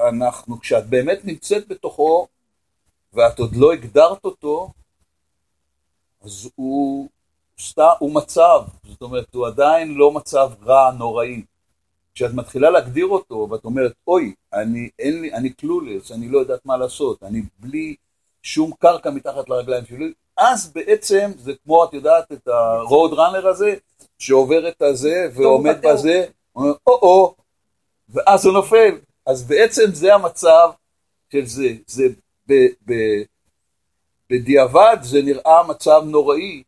שאנחנו, כשאת באמת נמצאת בתוכו, ואת עוד לא הגדרת אותו, אז הוא, סתם, הוא מצב, זאת אומרת, הוא עדיין לא מצב רע, נוראי. כשאת מתחילה להגדיר אותו, ואת אומרת, אוי, אני, אין לי, אני קלולס, אני לא יודעת מה לעשות, אני בלי שום קרקע מתחת לרגליים שלי, אז בעצם זה כמו, את יודעת, את הרוד ראנר הזה, שעובר את הזה, ועומד. בזה, אומר, או-או, ואז הוא נופל. אז בעצם זה המצב של זה. זה ב, ב, בדיעבד זה נראה מצב נוראי,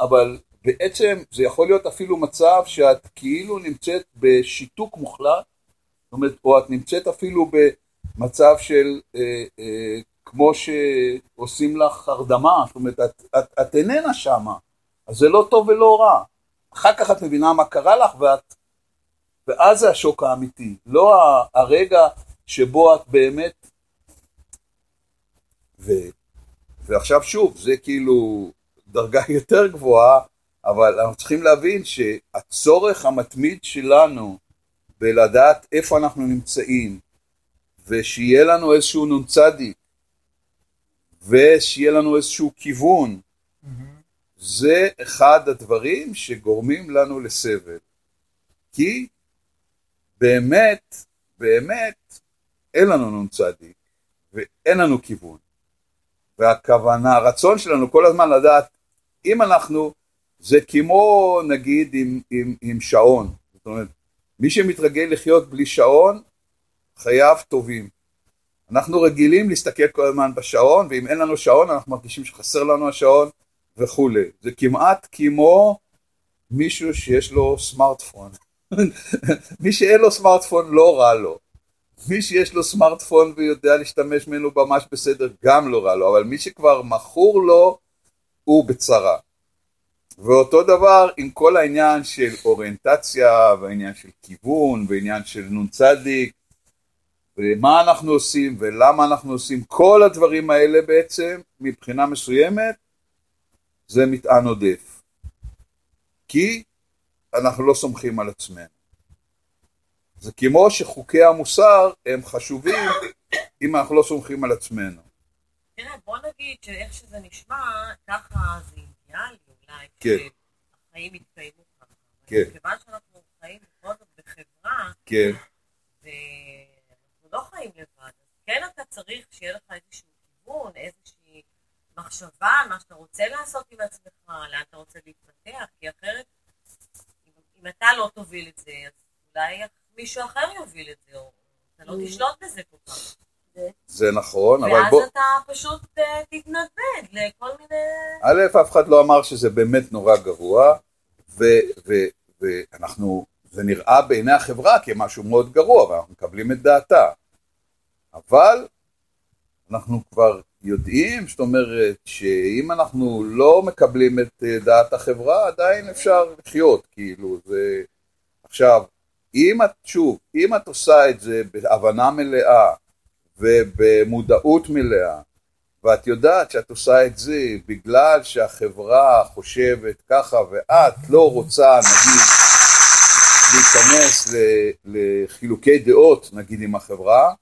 אבל בעצם זה יכול להיות אפילו מצב שאת כאילו נמצאת בשיתוק מוחלט, זאת אומרת, או את נמצאת אפילו במצב של אה, אה, כמו שעושים לך הרדמה, זאת אומרת, את, את, את איננה שמה, אז זה לא טוב ולא רע. אחר כך את מבינה מה קרה לך ואת ואז זה השוק האמיתי, לא הרגע שבו את באמת... ו... ועכשיו שוב, זה כאילו דרגה יותר גבוהה, אבל אנחנו צריכים להבין שהצורך המתמיד שלנו בלדעת איפה אנחנו נמצאים, ושיהיה לנו איזשהו נ"צ, ושיהיה לנו איזשהו כיוון, זה אחד הדברים שגורמים לנו לסבל. כי באמת, באמת, אין לנו נ"צ, ואין לנו כיוון. והכוונה, הרצון שלנו כל הזמן לדעת, אם אנחנו, זה כמו נגיד עם, עם, עם שעון, זאת אומרת, מי שמתרגל לחיות בלי שעון, חייו טובים. אנחנו רגילים להסתכל כל הזמן בשעון, ואם אין לנו שעון אנחנו מרגישים שחסר לנו השעון וכולי. זה כמעט כמו מישהו שיש לו סמארטפון. מי שאין לו סמארטפון לא רע לו. מי שיש לו סמארטפון ויודע להשתמש ממנו ממש בסדר, גם לא רע לו, אבל מי שכבר מכור לו, הוא בצרה. ואותו דבר עם כל העניין של אוריינטציה, והעניין של כיוון, ועניין של נ"צ, ומה אנחנו עושים, ולמה אנחנו עושים, כל הדברים האלה בעצם, מבחינה מסוימת, זה מטען עודף. כי אנחנו לא סומכים על עצמנו. זה כמו שחוקי המוסר הם חשובים אם אנחנו לא סומכים על עצמנו. תראה, בוא נגיד שאיך שזה נשמע, ככה זה אידיאלי אולי, כן. שהחיים יתקיימו ככה. כן. מכיוון שאנחנו חיים בכל זאת בחברה, כן, ואנחנו לא חיים לבד, אז כן אתה צריך שיהיה לך איזשהו כיוון, איזושהי מחשבה על מה שאתה רוצה לעשות עם עצמך, לאן אתה רוצה להתפתח, כי אחרת, אם, אתה לא תוביל את זה, אז אולי מישהו אחר יוביל את זה, או אתה לא תשלוט בזה כל כך. זה נכון, אבל ואז בוא... אתה פשוט אה, תתנדנד לכל מיני... א', אף אחד לא אמר שזה באמת נורא גרוע, ו- ו- ואנחנו, זה נראה בעיני החברה כמשהו מאוד גרוע, ואנחנו מקבלים את דעתה. אבל אנחנו כבר יודעים, זאת אומרת, שאם אנחנו לא מקבלים את אה, דעת החברה, עדיין אפשר לחיות, כאילו, זה... עכשיו, אם את, שוב, אם את עושה את זה בהבנה מלאה ובמודעות מלאה, ואת יודעת שאת עושה את זה בגלל שהחברה חושבת ככה ואת לא רוצה נגיד להיכנס לחילוקי דעות נגיד עם החברה,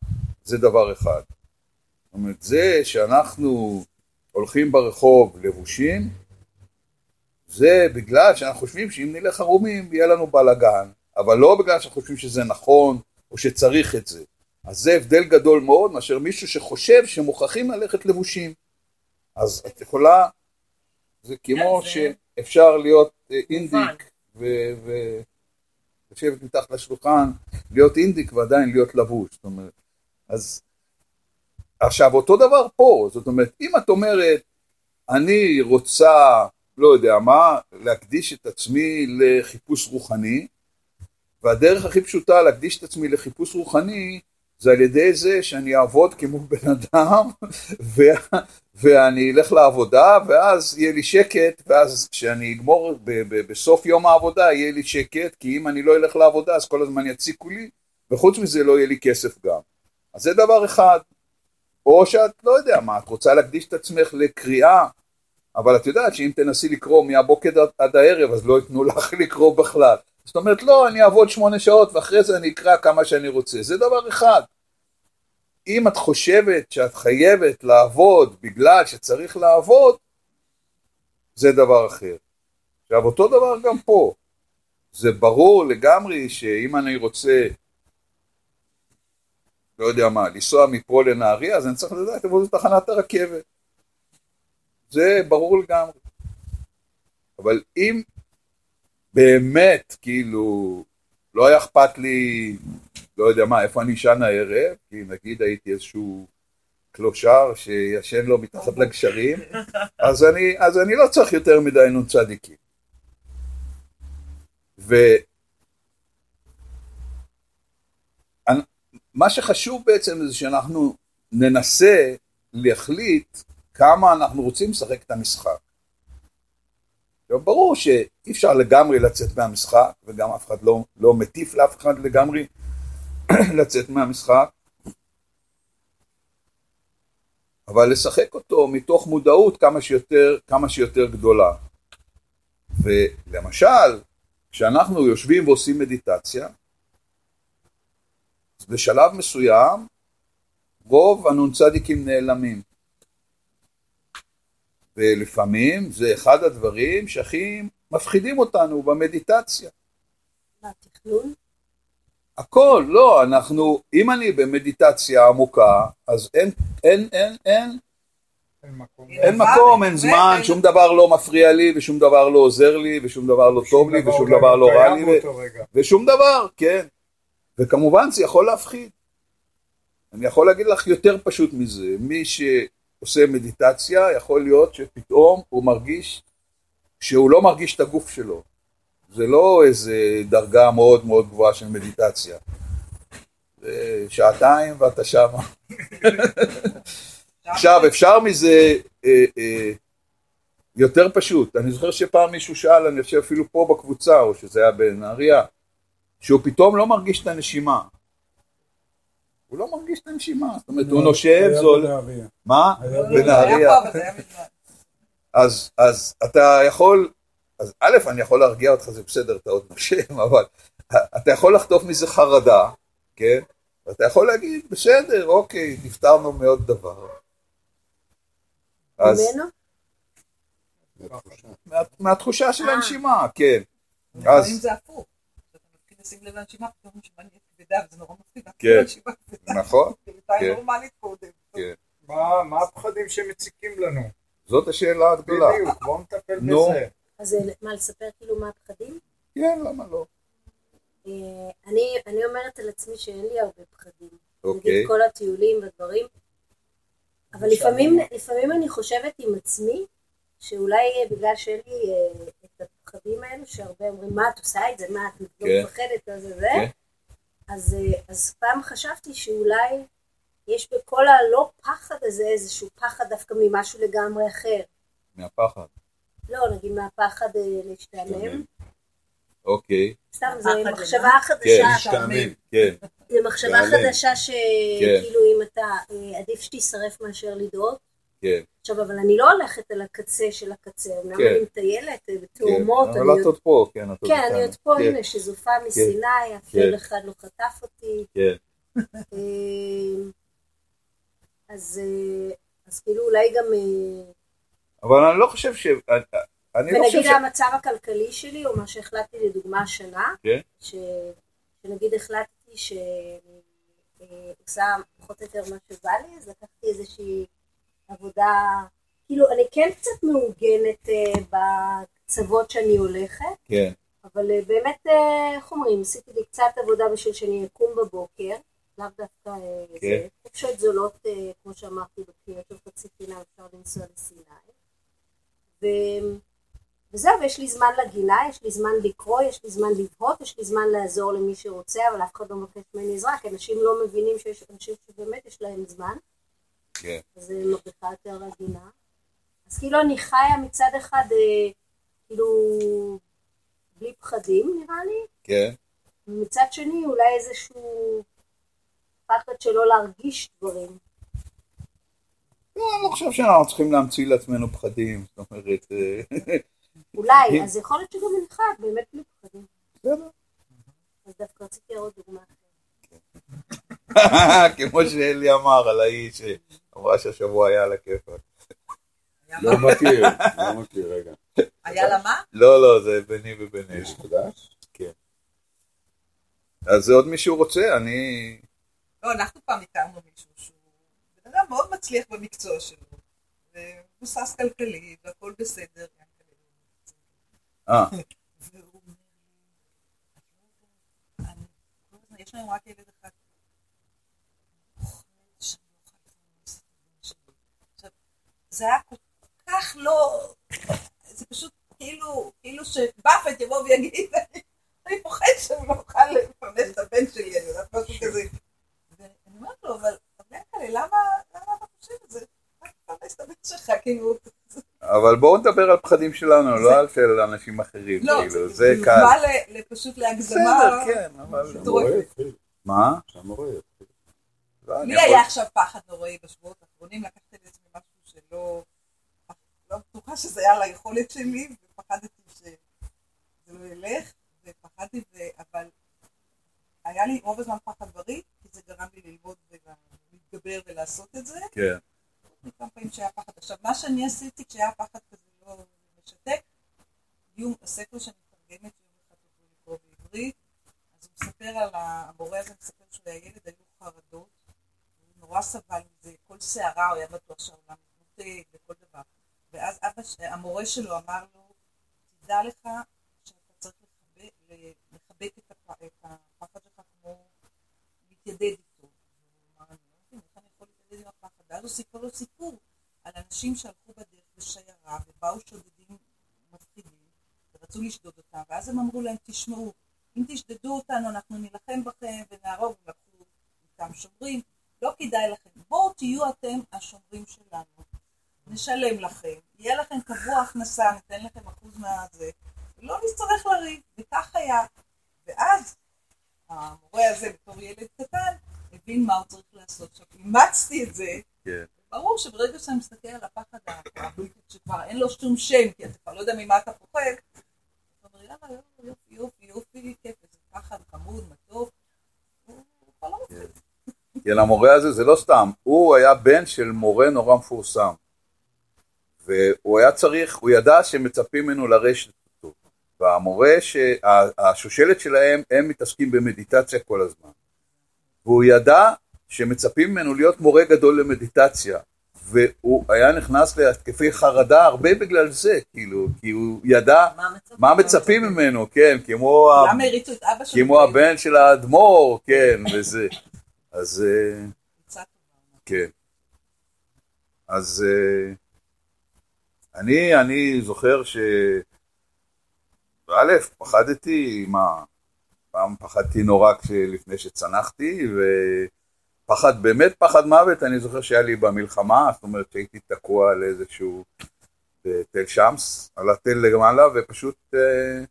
זה דבר אחד. זאת אומרת, זה שאנחנו הולכים ברחוב לבושים, זה בגלל שאנחנו חושבים שאם נלך ערומים יהיה לנו בלאגן, אבל לא בגלל שאנחנו חושבים שזה נכון או שצריך את זה. אז זה הבדל גדול מאוד מאשר מישהו שחושב שמוכרחים ללכת לבושים. אז את יכולה, זה כמו שאפשר להיות אה. אינדיק ולשבת מתחת לשולחן, להיות אינדיק ועדיין להיות לבוש. זאת אומרת, אז עכשיו אותו דבר פה, זאת אומרת, אם את אומרת, אני רוצה, לא יודע מה, להקדיש את עצמי לחיפוש רוחני, והדרך הכי פשוטה להקדיש את עצמי לחיפוש רוחני זה על ידי זה שאני אעבוד כמו בן אדם ו... ואני אלך לעבודה ואז יהיה לי שקט ואז כשאני אגמור ב- ב- בסוף יום העבודה יהיה לי שקט כי אם אני לא אלך לעבודה אז כל הזמן יציקו לי וחוץ מזה לא יהיה לי כסף גם. אז זה דבר אחד. או שאת לא יודע מה, את רוצה להקדיש את עצמך לקריאה אבל את יודעת שאם תנסי לקרוא מהבוקר עד- הערב אז לא ייתנו לך לקרוא בכלל. זאת אומרת, לא, אני אעבוד שמונה שעות ואחרי זה אני אקרא כמה שאני רוצה. זה דבר אחד. אם את חושבת שאת חייבת לעבוד בגלל שצריך לעבוד, זה דבר אחר. עכשיו, אותו דבר גם פה. זה ברור לגמרי שאם אני רוצה, לא יודע מה, לנסוע מפה לנהריה, אז אני צריך לדעת איפה זו תחנת הרכבת. זה ברור לגמרי. אבל אם באמת, כאילו, לא היה אכפת לי, לא יודע מה, איפה אני אשן הערב, כי נגיד הייתי איזשהו קלושר שישן לו מתחת לגשרים, אז אני, אז אני לא צריך יותר מדי נ"צ. ומה שחשוב בעצם זה שאנחנו ננסה להחליט כמה אנחנו רוצים לשחק את המשחק. עכשיו, ברור שאי אפשר לגמרי לצאת מהמשחק, וגם אף אחד לא, לא מטיף לאף אחד לגמרי לצאת מהמשחק, אבל לשחק אותו מתוך מודעות כמה שיותר, כמה שיותר גדולה. ולמשל, כשאנחנו יושבים ועושים מדיטציה, בשלב מסוים רוב הנ"צים נעלמים. ולפעמים זה אחד הדברים שהכי מפחידים אותנו במדיטציה. מה, תכנון? הכל, לא, אנחנו, אם אני במדיטציה עמוקה, אז אין, אין, אין, אין, אין מקום. אין מקום, אין זמן, שום דבר לא מפריע לי, ושום דבר לא עוזר לי, ושום דבר לא טוב לי, ושום דבר לא רע לי. ושום דבר, כן. וכמובן זה יכול להפחיד. אני יכול להגיד לך יותר פשוט מזה, מי שעושה מדיטציה, יכול להיות שפתאום הוא מרגיש שהוא לא מרגיש את הגוף שלו. זה לא איזה דרגה מאוד מאוד גבוהה של מדיטציה. זה שעתיים ואתה שמה. עכשיו, אפשר מזה אה, אה, יותר פשוט. אני זוכר שפעם מישהו שאל, אני חושב אפילו פה בקבוצה, או שזה היה בנהריה, שהוא פתאום לא מרגיש את הנשימה. הוא לא מרגיש את הנשימה, זאת אומרת, הוא נושב, זול... מה? בנהריה. אז, אז אתה יכול, אז א', אני יכול להרגיע אותך, זה בסדר, אתה עוד נושם, אבל אתה יכול לחטוף מזה חרדה, כן? ואתה יכול להגיד, בסדר, אוקיי, נפטרנו מעוד דבר. אז ממנו? מהתחושה. מה, מהתחושה של אה. הנשימה, כן. אז, זה הפוך. לשים לב לנשימה, פתאום הנשימה נהיית כבדה, וזה נורא מפחיד. כן. נכון, היא הייתה כן. נורמלית קודם. כן. מה מה הפחדים שמציקים לנו? זאת השאלה הגדולה. בדיוק, בואו נטפל. בזה. אז אה, מה, לספר כאילו מה הפחדים? כן, למה לא? אה, אני, אני אומרת על עצמי שאין לי הרבה פחדים. אוקיי. נגיד כל הטיולים והדברים. אבל לפעמים, לפעמים אני חושבת עם עצמי, שאולי אה, בגלל שאין לי הפחדים האלו, שהרבה אומרים, מה את עושה את זה, מה את לא כן. מפחדת, אז זה, כן. אז, אה, אז פעם חשבתי שאולי יש בכל הלא פחד הזה איזשהו פחד דווקא ממשהו לגמרי אחר. מהפחד. לא, נגיד מהפחד אה, להשתעמם. אוקיי, סתם, זו מחשבה למה? כן, חדשה. משתעמם. כן, זו מחשבה. חדשה כן. שכאילו אם אתה, אה, עדיף שתישרף מאשר לדאות. כן, עכשיו, אבל אני לא הולכת על הקצה של הקצה, אמנם כן. אני מטיילת אה, כן. בתאומות, אני אבל את עוד- פה, כן, את עוד כן, אני. עוד פה, כן, הנה, שזופה מסיני, כן. אפילו אחד לא חטף אותי. כן. אה, אז אה, אז כאילו אולי גם, אבל אני לא חושב ש... אני לא חושב ונגיד ש... המצב הכלכלי שלי, או מה שהחלטתי לדוגמה השנה, כן. ש- שנגיד החלטתי שאני עושה פחות או יותר מה שבא לי, אז לקחתי איזושהי עבודה, כאילו אני כן קצת מעוגנת אה, בקצוות שאני הולכת, כן, אבל אה, באמת, אה, איך אומרים, עשיתי לי קצת עבודה בשביל שאני אקום בבוקר, לאו דווקא כן. חופשות זולות, אה, כמו שאמרתי, בפניות של חצי פינה אפשר לנסוע לסיני. ו... וזהו, ויש לי זמן לגינה, יש לי זמן לקרוא, יש לי זמן לבהות, יש לי זמן לעזור למי שרוצה, אבל אף אחד לא מבקש ממני עזרה, כי אנשים לא מבינים שיש אנשים שבאמת יש להם זמן, כן. אז זה מרוויחה יותר לגינה. אז כאילו אני חיה מצד אחד, אה, כאילו, בלי פחדים נראה לי, כן. ומצד שני אולי איזשהו פחד שלא להרגיש דברים. לא, אני לא חושב שאנחנו צריכים להמציא לעצמנו פחדים, זאת אומרת... אה, אולי, אז יכול להיות שגם אני חיה באמת בלי פחדים. בסדר. אז דווקא רציתי לראות דוגמה אחרת. כמו שאלי אמר על ההיא שאמרה שהשבוע היה על הכיפאק. לא? מכיר, לא מכיר, רגע. היה לה מה? לא, לא, זה ביני ובינינו. יש חדש? אז זה עוד מישהו רוצה? אני... לא, אנחנו פעם הכרנו מישהו שהוא בן אדם מאוד מצליח במקצוע שלו, ומבוסס כלכלי, והכל בסדר. אה, והוא אומר לי, "אני- כל הזמן, יש לנו רק ילד אחד. פוחד שאני לא אוכל לפרנס את הבן שלי." עכשיו, זה היה כל כך לא... זה פשוט כאילו, כאילו שבאפט יבוא ויגיד, "אני- אני פוחד שאני לא אוכל לפרנס את הבן שלי, אני יודעת משהו כזה. ואני אומרת לו, אבל ינקלה, למה למה אתה חושב את זה? רק תפרנס את הבן שלך, כאילו... אבל בואו נדבר על פחדים שלנו, לא על של אנשים אחרים, לא, כאילו, זה זה קל. דוגמה ל- ל- פשוט להגזמה. בסדר, כן, אבל... מה? שהמורה יתחיל. לא, לי היה עכשיו פחד נוראי בשבועות האחרונים, לקחתי לעצמי משהו שלא... לא בטוחה שזה היה ליכולת שלי, ופחדתי שזה לא ילך, ופחדתי, ו- אבל היה לי רוב הזמן פחד בריא, כי זה גרם לי ללמוד ולהתגבר ולעשות את זה. כן, כמה פעמים שהיה פחד. עכשיו, מה שאני עשיתי כשהיה פחד כזה לא משתק, יום, הספר שאני מתרגמת, יום אחד אותו לקרוא בעברית, אז הוא מספר על המורה הזה, מספר שהוא היה ילד, היו חרדות, הוא נורא סבל מזה, כל שערה הוא היה בטוח שהעולם תה וכל דבר. ואז אבא, המורה שלו אמר לו, תדע לך שאתה צריך לחבק, את הפחד שלך כמו להתיידד איתו. הוא אמר, אני לא מבין, איך אני יכול להתיידד עם הפחד? ואז הוא סיפר לו סיפור על אנשים שהלכו בדרך בשיירה ובאו שודדים מפחידים ורצו לשדוד אותם, ואז הם אמרו להם, תשמעו, אם תשדדו אותנו אנחנו נילחם בכם ונהרוג, ולקחו איתם שומרים, לא כדאי לכם, בואו תהיו אתם השומרים שלנו, נשלם לכם, יהיה לכם קבוע הכנסה, ניתן לכם אחוז מהזה, ולא נצטרך לריב, וכך היה. ואז המורה הזה בתור ילד קטן הבין מה הוא צריך לעשות. עכשיו, אימצתי את זה, כן. ברור שברגע שאתה מסתכל על הפחד הבלתי שכבר אין לו שום שם, כי אתה כבר לא יודע ממה אתה פוחד, אתה אומר, יאללה, יאללה, יופי, יופי, יופי, כיף, איזה פחד חמוד, מתוק, הוא כבר לא מפחיד. כן, המורה הזה זה לא סתם, הוא היה בן של מורה נורא מפורסם. והוא היה צריך, הוא ידע שמצפים ממנו לרשת אותו. והמורה, השושלת שלהם, הם מתעסקים במדיטציה כל הזמן. והוא ידע שמצפים ממנו להיות מורה גדול למדיטציה. והוא היה נכנס להתקפי חרדה הרבה בגלל זה, כאילו, כי הוא ידע מה מצפים? מה מצפים ממנו, כן, כמו, ה-? כמו הבן של האדמו"ר, כן, וזה. אז... אה, כן. אז אה, אני, אני זוכר ש... א', פחדתי, מה, פעם פחדתי נורא לפני שצנחתי, ופחד, באמת פחד מוות, אני זוכר שהיה לי במלחמה, זאת אומרת שהייתי תקוע על איזשהו אה, תל שמס, על התל למעלה, ופשוט אה,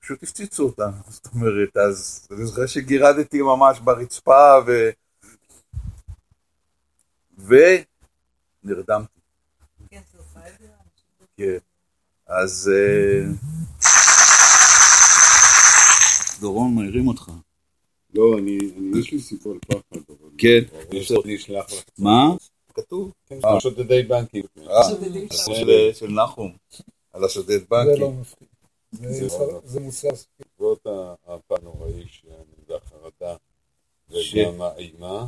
פשוט הפציצו אותנו, זאת אומרת, אז אני זוכר שגירדתי ממש ברצפה, ו... ונרדמתי, כן, זה עושה את זה. כן. אז... אה, דורון, מעירים אותך. לא, אני, אני, יש לי סיפור פחד. כן. יש אני אשלח לך. מה? כתוב. כן, אה. שודדי בנקים. אה, של- נחום, על השודד זה בנקים. לא מפחיד. זה זה מוסר- לא- זה מוסר בעקבות ה- הפן הנוראי והחרדה, וגם האימה,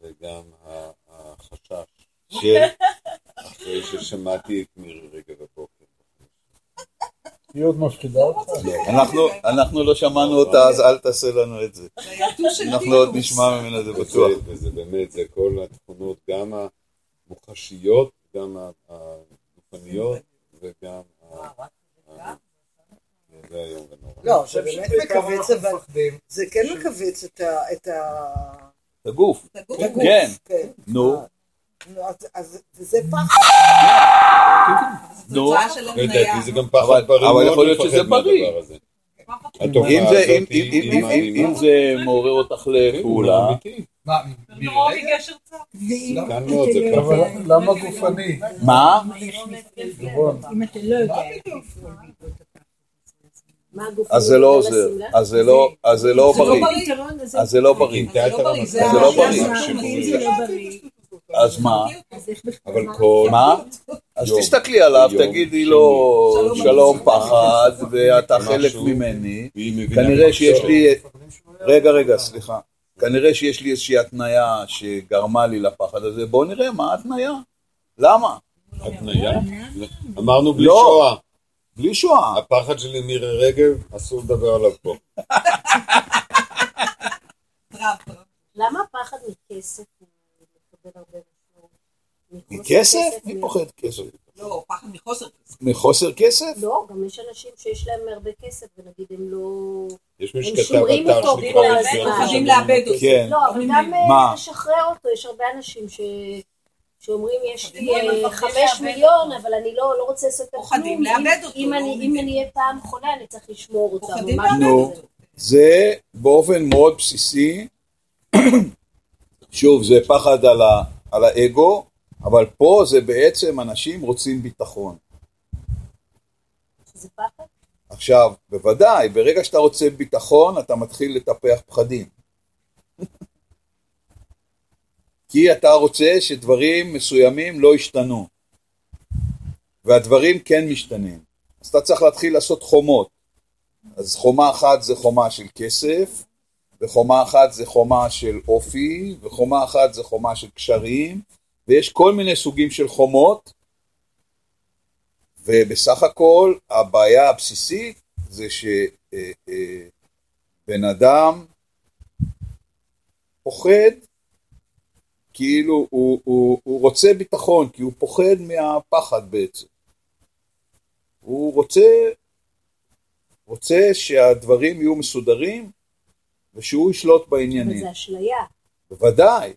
וגם החשש, אחרי ששמעתי את. היא עוד מפחידה אותך? אנחנו- אנחנו לא שמענו אותה, אז אל תעשה לנו את זה. זה אנחנו. עוד נשמע ממנה, זה בטוח. וזה- באמת, זה כל התכונות, גם המוחשיות, גם ה- הגופניות, וגם... ה- ה- זה איום ונורא. לא, זה באמת מכווץ, אבל. זה כן מכווץ את ה... את הגוף. כן. כן. נו, נו, אז- וזה פחד. תוצאה של לדעתי התניה. זה גם אבל- פחד בריא אבל יכול להיות שזה בריא. אם זה- מעורר אותך לפעולה, למה גופני? מה? לא אז זה לא עוזר, אז זה לא- אז זה לא לא בריא. אז זה לא בריא. את זה לא בריא, הרמטכ"ל זה זה לא לא אז מה? אז. אבל כל... מה? אז יום, תסתכלי עליו, יום, תגידי לו שלום, שלום פחד, ואתה. חלק ממני. כנראה שיש. לי... רגע, רגע, סליחה. כנראה שיש לי איזושהי התניה שגרמה לי לפחד הזה, בואו נראה מה ההתניה. למה? התניה? אמרנו בלי לא. שואה. בלי שואה. הפחד שלי מירי רגב, אסור לדבר עליו פה. למה הפחד מכסף הוא מקבל הרבה מכסף? מי פוחד כסף? לא, פחד מחוסר כסף. מחוסר כסף? לא, גם יש אנשים שיש להם הרבה כסף, ונגיד הם לא... יש מי הם שכתב שומרים אתר שנקרא בגלל לחיות זה. פוחדים. לאבד אותו. כן. לא, אבל גם אה? לשחרר אותו, יש הרבה אנשים ש... שאומרים יש לי פוחדים אה, חמש. מיליון, אבל אני לא לא רוצה לעשות את פוחדים כלום. לאבד אם- אותו, אם לא אני-. אם אני אהיה פעם חולה, אני צריך לשמור אותם. או פוחדים לאבד. אותו. זה באופן מאוד בסיסי, שוב, זה פחד על, ה, על האגו, אבל פה זה בעצם אנשים רוצים ביטחון. זה פחד? עכשיו, בוודאי, ברגע שאתה רוצה ביטחון, אתה מתחיל לטפח פחדים. כי אתה רוצה שדברים מסוימים לא ישתנו, והדברים כן משתנים. אז אתה צריך להתחיל לעשות חומות. אז חומה אחת זה חומה של כסף, וחומה אחת זה חומה של אופי, וחומה אחת זה חומה של קשרים, ויש כל מיני סוגים של חומות, ובסך הכל הבעיה הבסיסית זה שבן אדם פוחד, כאילו הוא, הוא, הוא רוצה ביטחון, כי הוא פוחד מהפחד בעצם. הוא רוצה, רוצה שהדברים יהיו מסודרים ושהוא ישלוט אבל בעניינים. זה אשליה. בוודאי,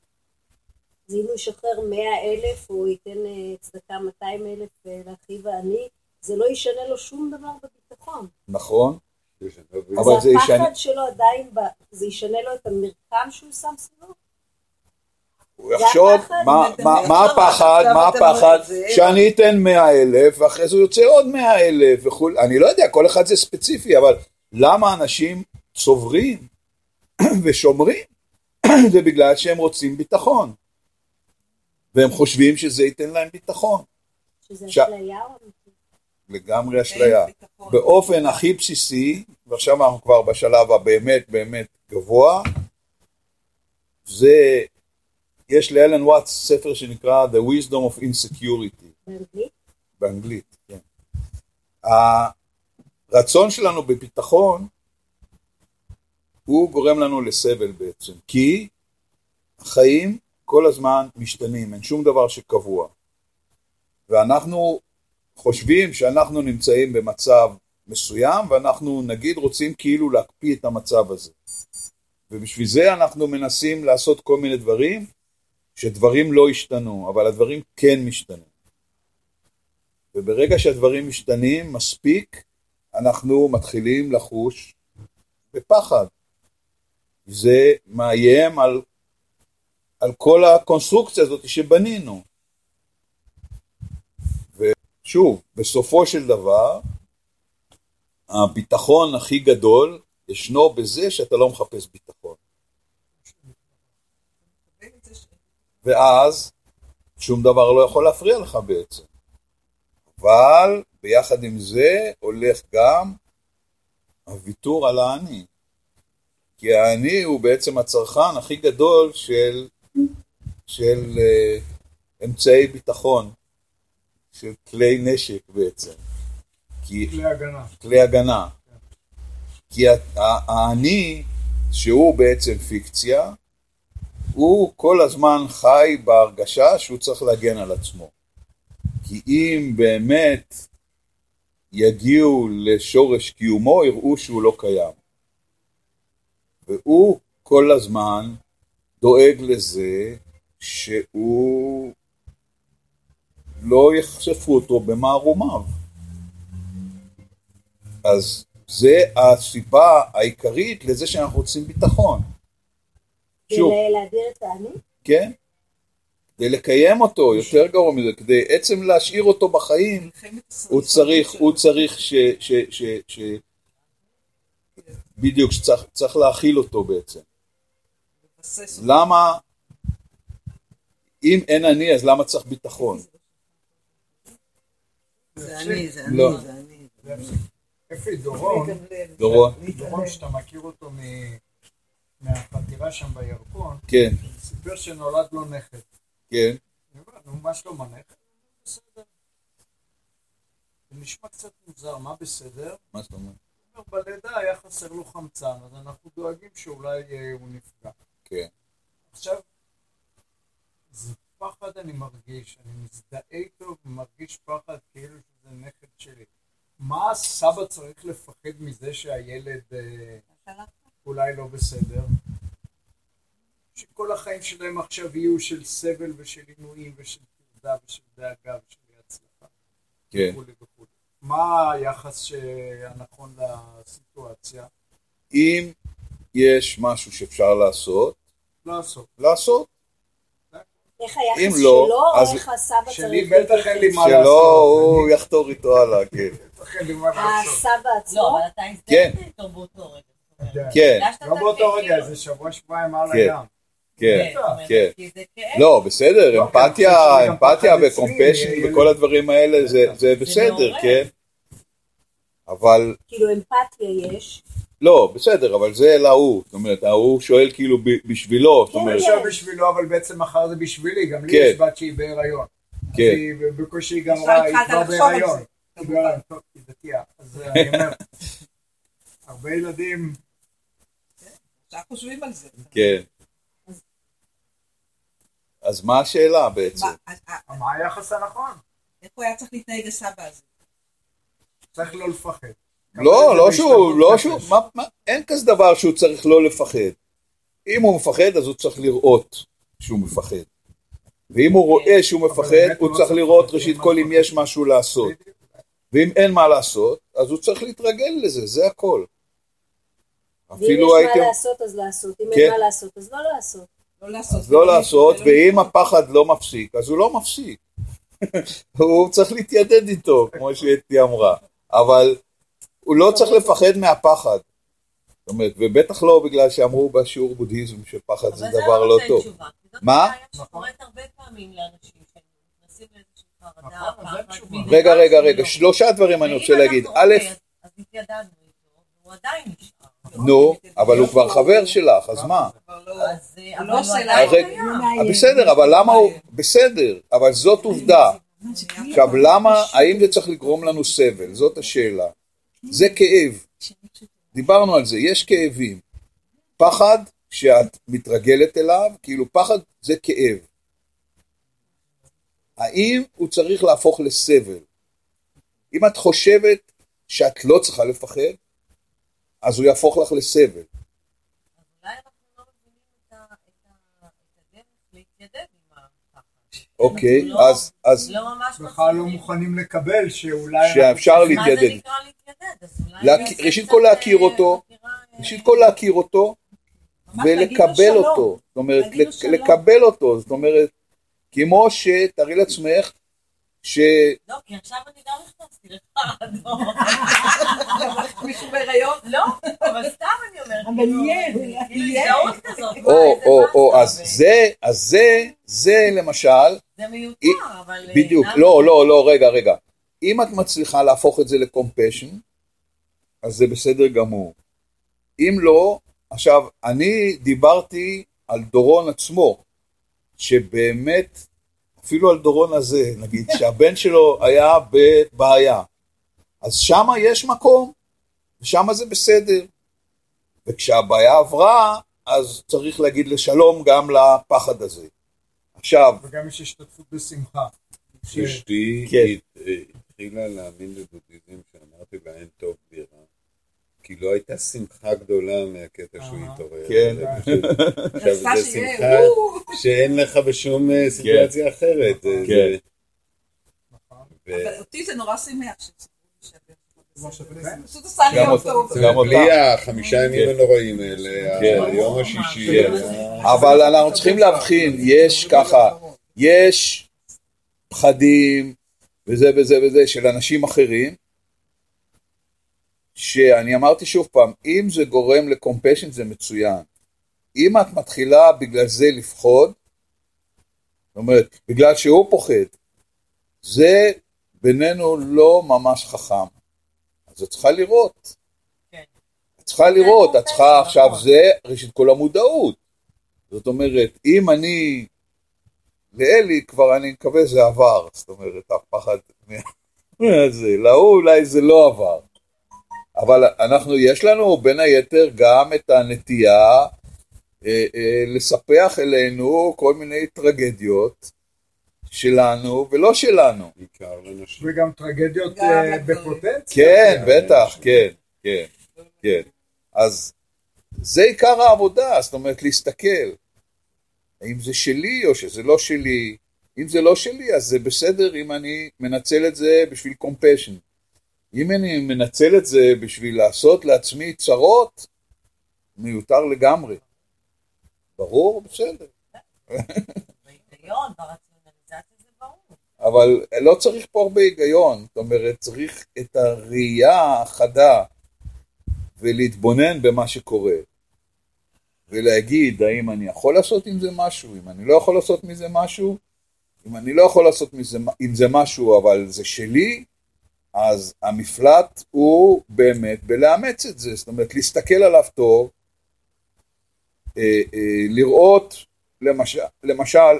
אז אם הוא ישחרר 100 אלף או ייתן אה, צדקה 200 אלף אה, לאחיו העני, זה לא ישנה לו שום דבר בביטחון. נכון, אז אבל זה ישנה, הפחד שלו עדיין, ב... זה ישנה לו את המרקם שהוא שם סביבו? הוא יחשוב, מה, הפחד, מה הפחד. שאני אתן מאה אלף, ואחרי זה הוא יוצא עוד מאה אלף וכו', אני לא יודע, כל אחד זה ספציפי, אבל למה אנשים צוברים ושומרים? זה בגלל שהם רוצים ביטחון, והם חושבים שזה ייתן להם ביטחון, שזה ש- אשליה או? לגמרי אשליה. באופן הכי בסיסי, ועכשיו אנחנו כבר בשלב הבאמת באמת גבוה, זה, יש לאלן וואטס ספר שנקרא The Wisdom of Insecurity, באנגלית? באנגלית, כן. הרצון שלנו בביטחון הוא גורם לנו לסבל בעצם, כי החיים כל הזמן משתנים, אין שום דבר שקבוע. ואנחנו חושבים שאנחנו נמצאים במצב מסוים, ואנחנו נגיד רוצים כאילו להקפיא את המצב הזה. ובשביל זה אנחנו מנסים לעשות כל מיני דברים, שדברים לא השתנו, אבל הדברים כן משתנים. וברגע שהדברים משתנים מספיק, אנחנו מתחילים לחוש בפחד. זה מאיים על, על כל הקונסטרוקציה הזאת שבנינו. ושוב, בסופו של דבר, הביטחון הכי גדול ישנו בזה שאתה לא מחפש ביטחון. ואז שום דבר לא יכול להפריע לך בעצם. אבל ביחד עם זה הולך גם הוויתור על האני. כי האני הוא בעצם הצרכן הכי גדול של, של uh, אמצעי ביטחון, של כלי נשק בעצם. כי, כלי הגנה. כלי הגנה. כי ה- ה- האני, שהוא בעצם פיקציה, הוא כל הזמן חי בהרגשה שהוא צריך להגן על עצמו. כי אם באמת יגיעו לשורש קיומו, יראו שהוא לא קיים. והוא כל הזמן דואג לזה שהוא לא יחשפו אותו במערומיו. אז זה הסיבה העיקרית לזה שאנחנו רוצים ביטחון. שוב, כדי להדיר את האני? כן? כדי לקיים אותו, יותר גרוע מזה, כדי עצם להשאיר אותו בחיים, הוא צריך, הוא צריך ש... ש, ש, ש בדיוק, שצריך צריך להכיל אותו בעצם. למה, אם אין אני, אז למה צריך ביטחון? זה אני, זה אני, לא. זה אני. אפי, דורון, דורון. דורון שאתה מכיר אותו מ- מהחקירה שם בירקון, כן, סיפר שנולד לו נכד. כן, אני אומר, נו, מה שלום הנכד? בסדר. זה נשמע קצת מוזר, מה בסדר? מה זאת אומרת? בלידה היה חסר לו חמצן, אז אנחנו דואגים שאולי אה, הוא נפגע. כן. עכשיו, זה פחד אני מרגיש, אני מזדהה איתו ומרגיש פחד כאילו שזה נכד שלי. מה הסבא צריך לפחד מזה שהילד אה, אולי לא בסדר? שכל החיים שלהם עכשיו יהיו של סבל ושל עינויים ושל טרדה ושל דאגה ושל הצלחה. כן. וכולי וכולי. מה היחס ש- הנכון לסיטואציה? אם יש משהו שאפשר לעשות, לעשות. לעשות. איך אם היחס לא, שלו, או אז- איך הסבא שלי צריך בטח אין לי מה שלא, לעשות. הוא יחתור איתו הלאה, כן. בטח אין לי מה לעשות. הסבא עצמו? לא, אבל אתה כן. הזדהית איתו באותו רגע. כן. לא באותו רגע, זה שבוע שבועיים על כן. הים. כן. כן. לא, בסדר, לא, אמפתיה, אמפתיה וקומפשן יהיה- וכל הדברים האלה זה- זה בסדר. כן? אבל כאילו אמפתיה יש, לא, בסדר, אבל זה להוא, זאת אומרת, ההוא שואל כאילו בשבילו, זאת אני אומרת, חושב בשבילו, אבל בעצם מחר זה בשבילי, גם לי כן. יש בת שהיא בהיריון. כן. היא בקושי גמרה, היא התחלת כבר בהיריון. היא היא. אז אה, אני אומר, הרבה ילדים, עכשיו חושבים על זה. כן. אז מה השאלה בעצם? מה, אה, מה היחס הנכון? איך הוא היה צריך להתנהג לסבא הזה? צריך לא לפחד. לא, לא שהוא, לא. שהוא, מה, מה, אין כזה דבר שהוא צריך לא לפחד. אם הוא מפחד, אז הוא צריך לראות שהוא מפחד. ואם הוא רואה שהוא מפחד, הוא לא צריך לראות ראשית כל אם. יש משהו לעשות. ואם אין מה לעשות, אז הוא צריך להתרגל לזה, זה הכל. ואם אפילו יש. מה לעשות אז לעשות, אם כן. אין מה לעשות אז לא לעשות. לא לעשות. אז לא לעשות, ואם. הפחד לא מפסיק, אז הוא לא מפסיק. הוא צריך להתיידד איתו, כמו שאתי אמרה. אבל הוא לא צריך לפחד מהפחד. זאת אומרת, ובטח לא בגלל שאמרו בשיעור בודהיזם שפחד זה אבל דבר לא נותן טוב. תשובה, כי זאת מה? בעיה שקורית הרבה פעמים לאנשים שנכנסים לאיזושהי חרדה, נכון, פחד, רגע, רגע, רגע, לא. שלושה דברים אני רוצה להגיד. א', אז- התיידדנו איתו, והוא עדיין נשאר. נו, אבל הוא כבר חבר שלך, אז מה? לא- אז אה, הוא לא עושה קיים. בסדר, אבל למה הוא... בסדר, אבל זאת עובדה. עכשיו, למה, האם זה צריך לגרום לנו סבל? זאת השאלה. זה כאב. דיברנו על זה, יש כאבים. פחד, שאת מתרגלת אליו, כאילו פחד זה כאב. האם הוא צריך להפוך לסבל? אם את חושבת שאת לא צריכה לפחד, אז הוא יהפוך לך לסבל. אז אולי אנחנו לא מבינים את ה- את ה- את הדרך להתיידד עם הפחד. אוקיי, לא- אז, אז לא ממש בכלל לא. מוכנים לקבל שאולי... שאפשר מה זה להתיידד. נקרא להתיידד? אז ראשית כל להכיר אותו, ראשית כל להכיר אותו, ולקבל. אותו. זאת אומרת. לקבל אותו. זאת אומרת, כמו שתארי לעצמך, ש... לא, כי עכשיו אני גם נכנסתי לחרדות. מישהו בהיריון? לא, אבל סתם אני אומרת. אבל כאילו, יהיה, כאילו יהיה. או, או, או, אז ו- זה, אז זה, זה למשל, זה מיותר, אבל... אה, בדיוק? לא, לא, לא, רגע, רגע. אם את מצליחה להפוך את זה לקומפשן, אז זה בסדר גמור. אם לא, עכשיו, אני דיברתי על דורון עצמו, שבאמת, אפילו על דורון הזה, נגיד, שהבן שלו היה בבעיה. אז שמה יש מקום, ושמה זה בסדר. וכשהבעיה עברה, אז צריך להגיד לשלום גם לפחד הזה. עכשיו, וגם יש השתתפות בשמחה. אשתי כן. אה, התחילה להאמין לבודהיזם שאמרתי לה אין טוב בלי רע. כי לא הייתה שמחה גדולה מהקטע שהוא. התעורר. כן. עכשיו זה שמחה. שאין לך בשום אה, סיטואציה אחרת. כן. נכון. ו- אבל אותי זה נורא שימח בלי החמישה ימים כן. הנוראים האלה, כן. היום השישי. אבל אנחנו צריכים להבחין, יש ככה, יש פחדים וזה וזה וזה של אנשים אחרים, שאני אמרתי שוב פעם, אם זה גורם לקומפשן זה מצוין. אם את מתחילה בגלל זה לפחוד, זאת אומרת, בגלל שהוא פוחד, זה בינינו לא ממש חכם. אז את צריכה לראות. כן. את צריכה לראות, את צריכה נכון. עכשיו, זה ראשית כל המודעות. זאת אומרת, אם אני, לאלי כבר אני מקווה זה עבר, זאת אומרת, הפחד מהזה, להוא אולי זה לא עבר. אבל אנחנו, יש לנו בין היתר גם את הנטייה אה, אה, לספח אלינו כל מיני טרגדיות שלנו ולא שלנו. בעיקר לנשים. וגם טרגדיות אה. בפוטנציה. כן, בטח, כן, כן, כן. אז זה עיקר העבודה, זאת אומרת להסתכל. האם זה שלי או שזה לא שלי. אם זה לא שלי, אז זה בסדר אם אני מנצל את זה בשביל קומפשן. אם אני מנצל את זה בשביל לעשות לעצמי צרות, מיותר לגמרי. ברור, בסדר. בהיגיון, ברור. אבל לא צריך פה הרבה היגיון, זאת אומרת, צריך את הראייה החדה ולהתבונן במה שקורה. ולהגיד האם אני יכול לעשות עם זה משהו, אם אני לא יכול לעשות מזה משהו, אם אני לא יכול לעשות מזה, עם זה משהו אבל זה שלי, אז המפלט הוא באמת בלאמץ את זה, זאת אומרת להסתכל עליו טוב, אה, אה, לראות למשל, למשל,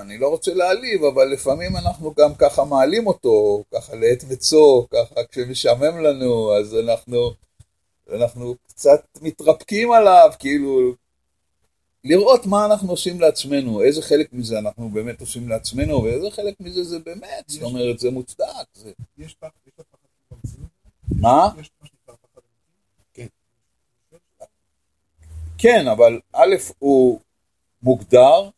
אני לא רוצה להעליב, אבל לפעמים אנחנו גם ככה מעלים אותו, ככה לעת וצור, ככה כשמשעמם לנו, אז אנחנו, אנחנו קצת מתרפקים עליו, כאילו, לראות מה אנחנו עושים לעצמנו, איזה חלק מזה אנחנו באמת עושים לעצמנו, ואיזה חלק מזה זה באמת, זאת אומרת, זה מוצדק. זה... יש פחד, במציאות? מה? יש כן. כן, אבל א', הוא מוגדר,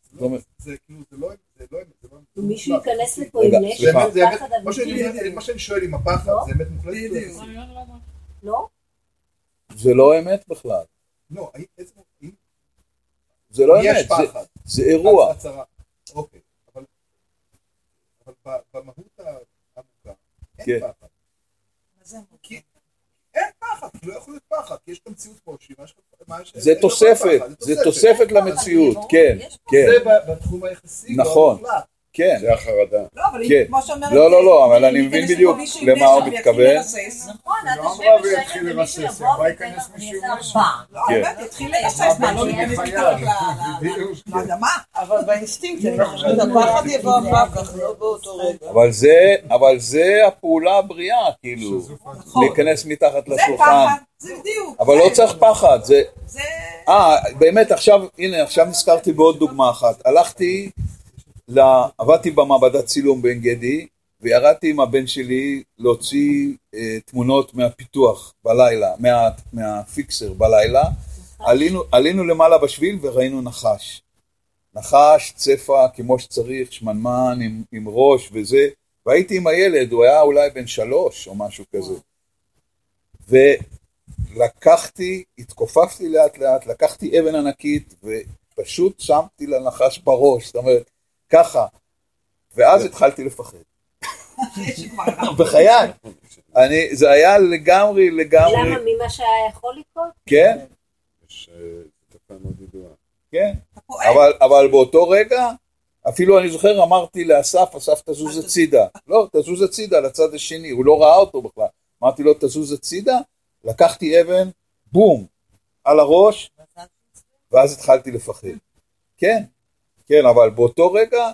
זה כאילו, זה לא... זה לא... זה לא... זה מישהו. ייכנס לפה עם נשק, פחד מה שאני- אמיתי? מה שאני שואל עם הפחד, לא? זה אמת מוחלטת? לא? זה לא אמת בכלל. לא, זה לא יש אמת, זה- אירוע. אוקיי, אבל במהות העמוקה כן. אין פחד. מה זה אמור? כי אין פחד, לא יכול להיות פחד, כי יש את המציאות שהיא מה ש... מה ש- זה תוספת, זה תוספת. למציאות, כן, כן, זה בתחום היחסי, לא נכון. כן. זה החרדה. לא, אבל כן. כמו שאומרת... לא, לא, לא, אבל אני מבין בדיוק למה הוא מתכוון. נכון, לא בשקט ויתחיל ומישהו לרסס, אבל ייכנס מישהו. ארבע. לא, כן. באמת, יתחיל לרסס, מה, לא להיכנס מתחת ל- ל- ל- לאדמה? אבל באינסטינקט, אני לא חושבת, הפחד יבוא אחר כך, לא באותו רגע. אבל זה, אבל זה הפעולה הבריאה, כאילו, נכון. להיכנס מתחת זה לשולחן. פחד, זה בדיוק. אבל לא צריך פחד, זה... זה... אה, באמת, עכשיו, הנה, עכשיו נזכרתי בעוד דוגמה אחת. הלכתי, ל... עבדתי במעבדת צילום בעין גדי, וירדתי עם הבן שלי להוציא אה, תמונות מהפיתוח בלילה, מה, מה fixer בלילה. עלינו, עלינו למעלה בשביל וראינו נחש. נחש, צפה, כמו שצריך, שמנמן, עם, עם ראש וזה. והייתי עם הילד, הוא היה אולי בן שלוש או משהו כזה. ולקחתי, התכופפתי לאט לאט, לקחתי אבן ענקית ופשוט שמתי לנחש בראש, זאת אומרת, ככה. ואז התחלתי לפחד. בחיי. אני, זה היה לגמרי, לגמרי, למה? ממה שהיה יכול לקרות? כן, יש אה, תופעה מאוד ידועה. כן. אבל, אבל באותו רגע, אפילו אני זוכר, אמרתי לאסף, אסף תזוז הצידה. לא, תזוז הצידה לצד השני, הוא לא ראה אותו בכלל. אמרתי לו, תזוז הצידה, לקחתי אבן, בום, על הראש, ואז התחלתי לפחד. כן, כן, אבל באותו רגע.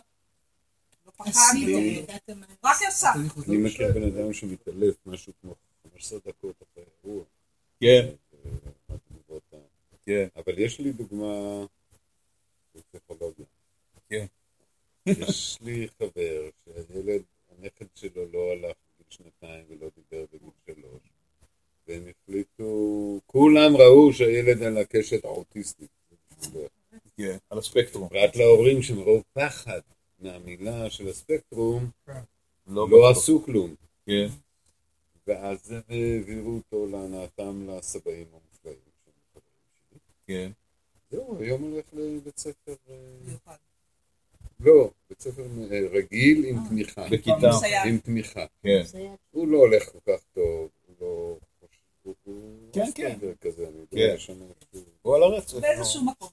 רק. אני מכיר בן אדם שמתעלף משהו כמו 15 דקות אחרי האירוע. כן, כן, אבל יש לי דוגמה בפסיכולוגיה. כן. יש לי חבר שהילד, הנכד שלו לא הלך בגיל שנתיים ולא דיבר בגיל שלוש, והם החליטו, כולם ראו שהילד על הקשת האוטיסטית. כן, על הספקטרום. פרט להורים שמרוב פחד מהמילה של הספקטרום, לא לא. עשו כלום. כן, ואז הם העבירו אותו להנאתם לסבאים המופלאים. כן, זהו, היום הולך לבית ספר... אה. לא, בית ספר אה, רגיל עם תמיכה. בכיתה. עם תמיכה. כן. הוא לא הולך כל כך טוב, הוא לא... כן, סטנדרט כזה, אני כן. יודע שם איכשהו. הוא על הרצף. באיזשהו מקום.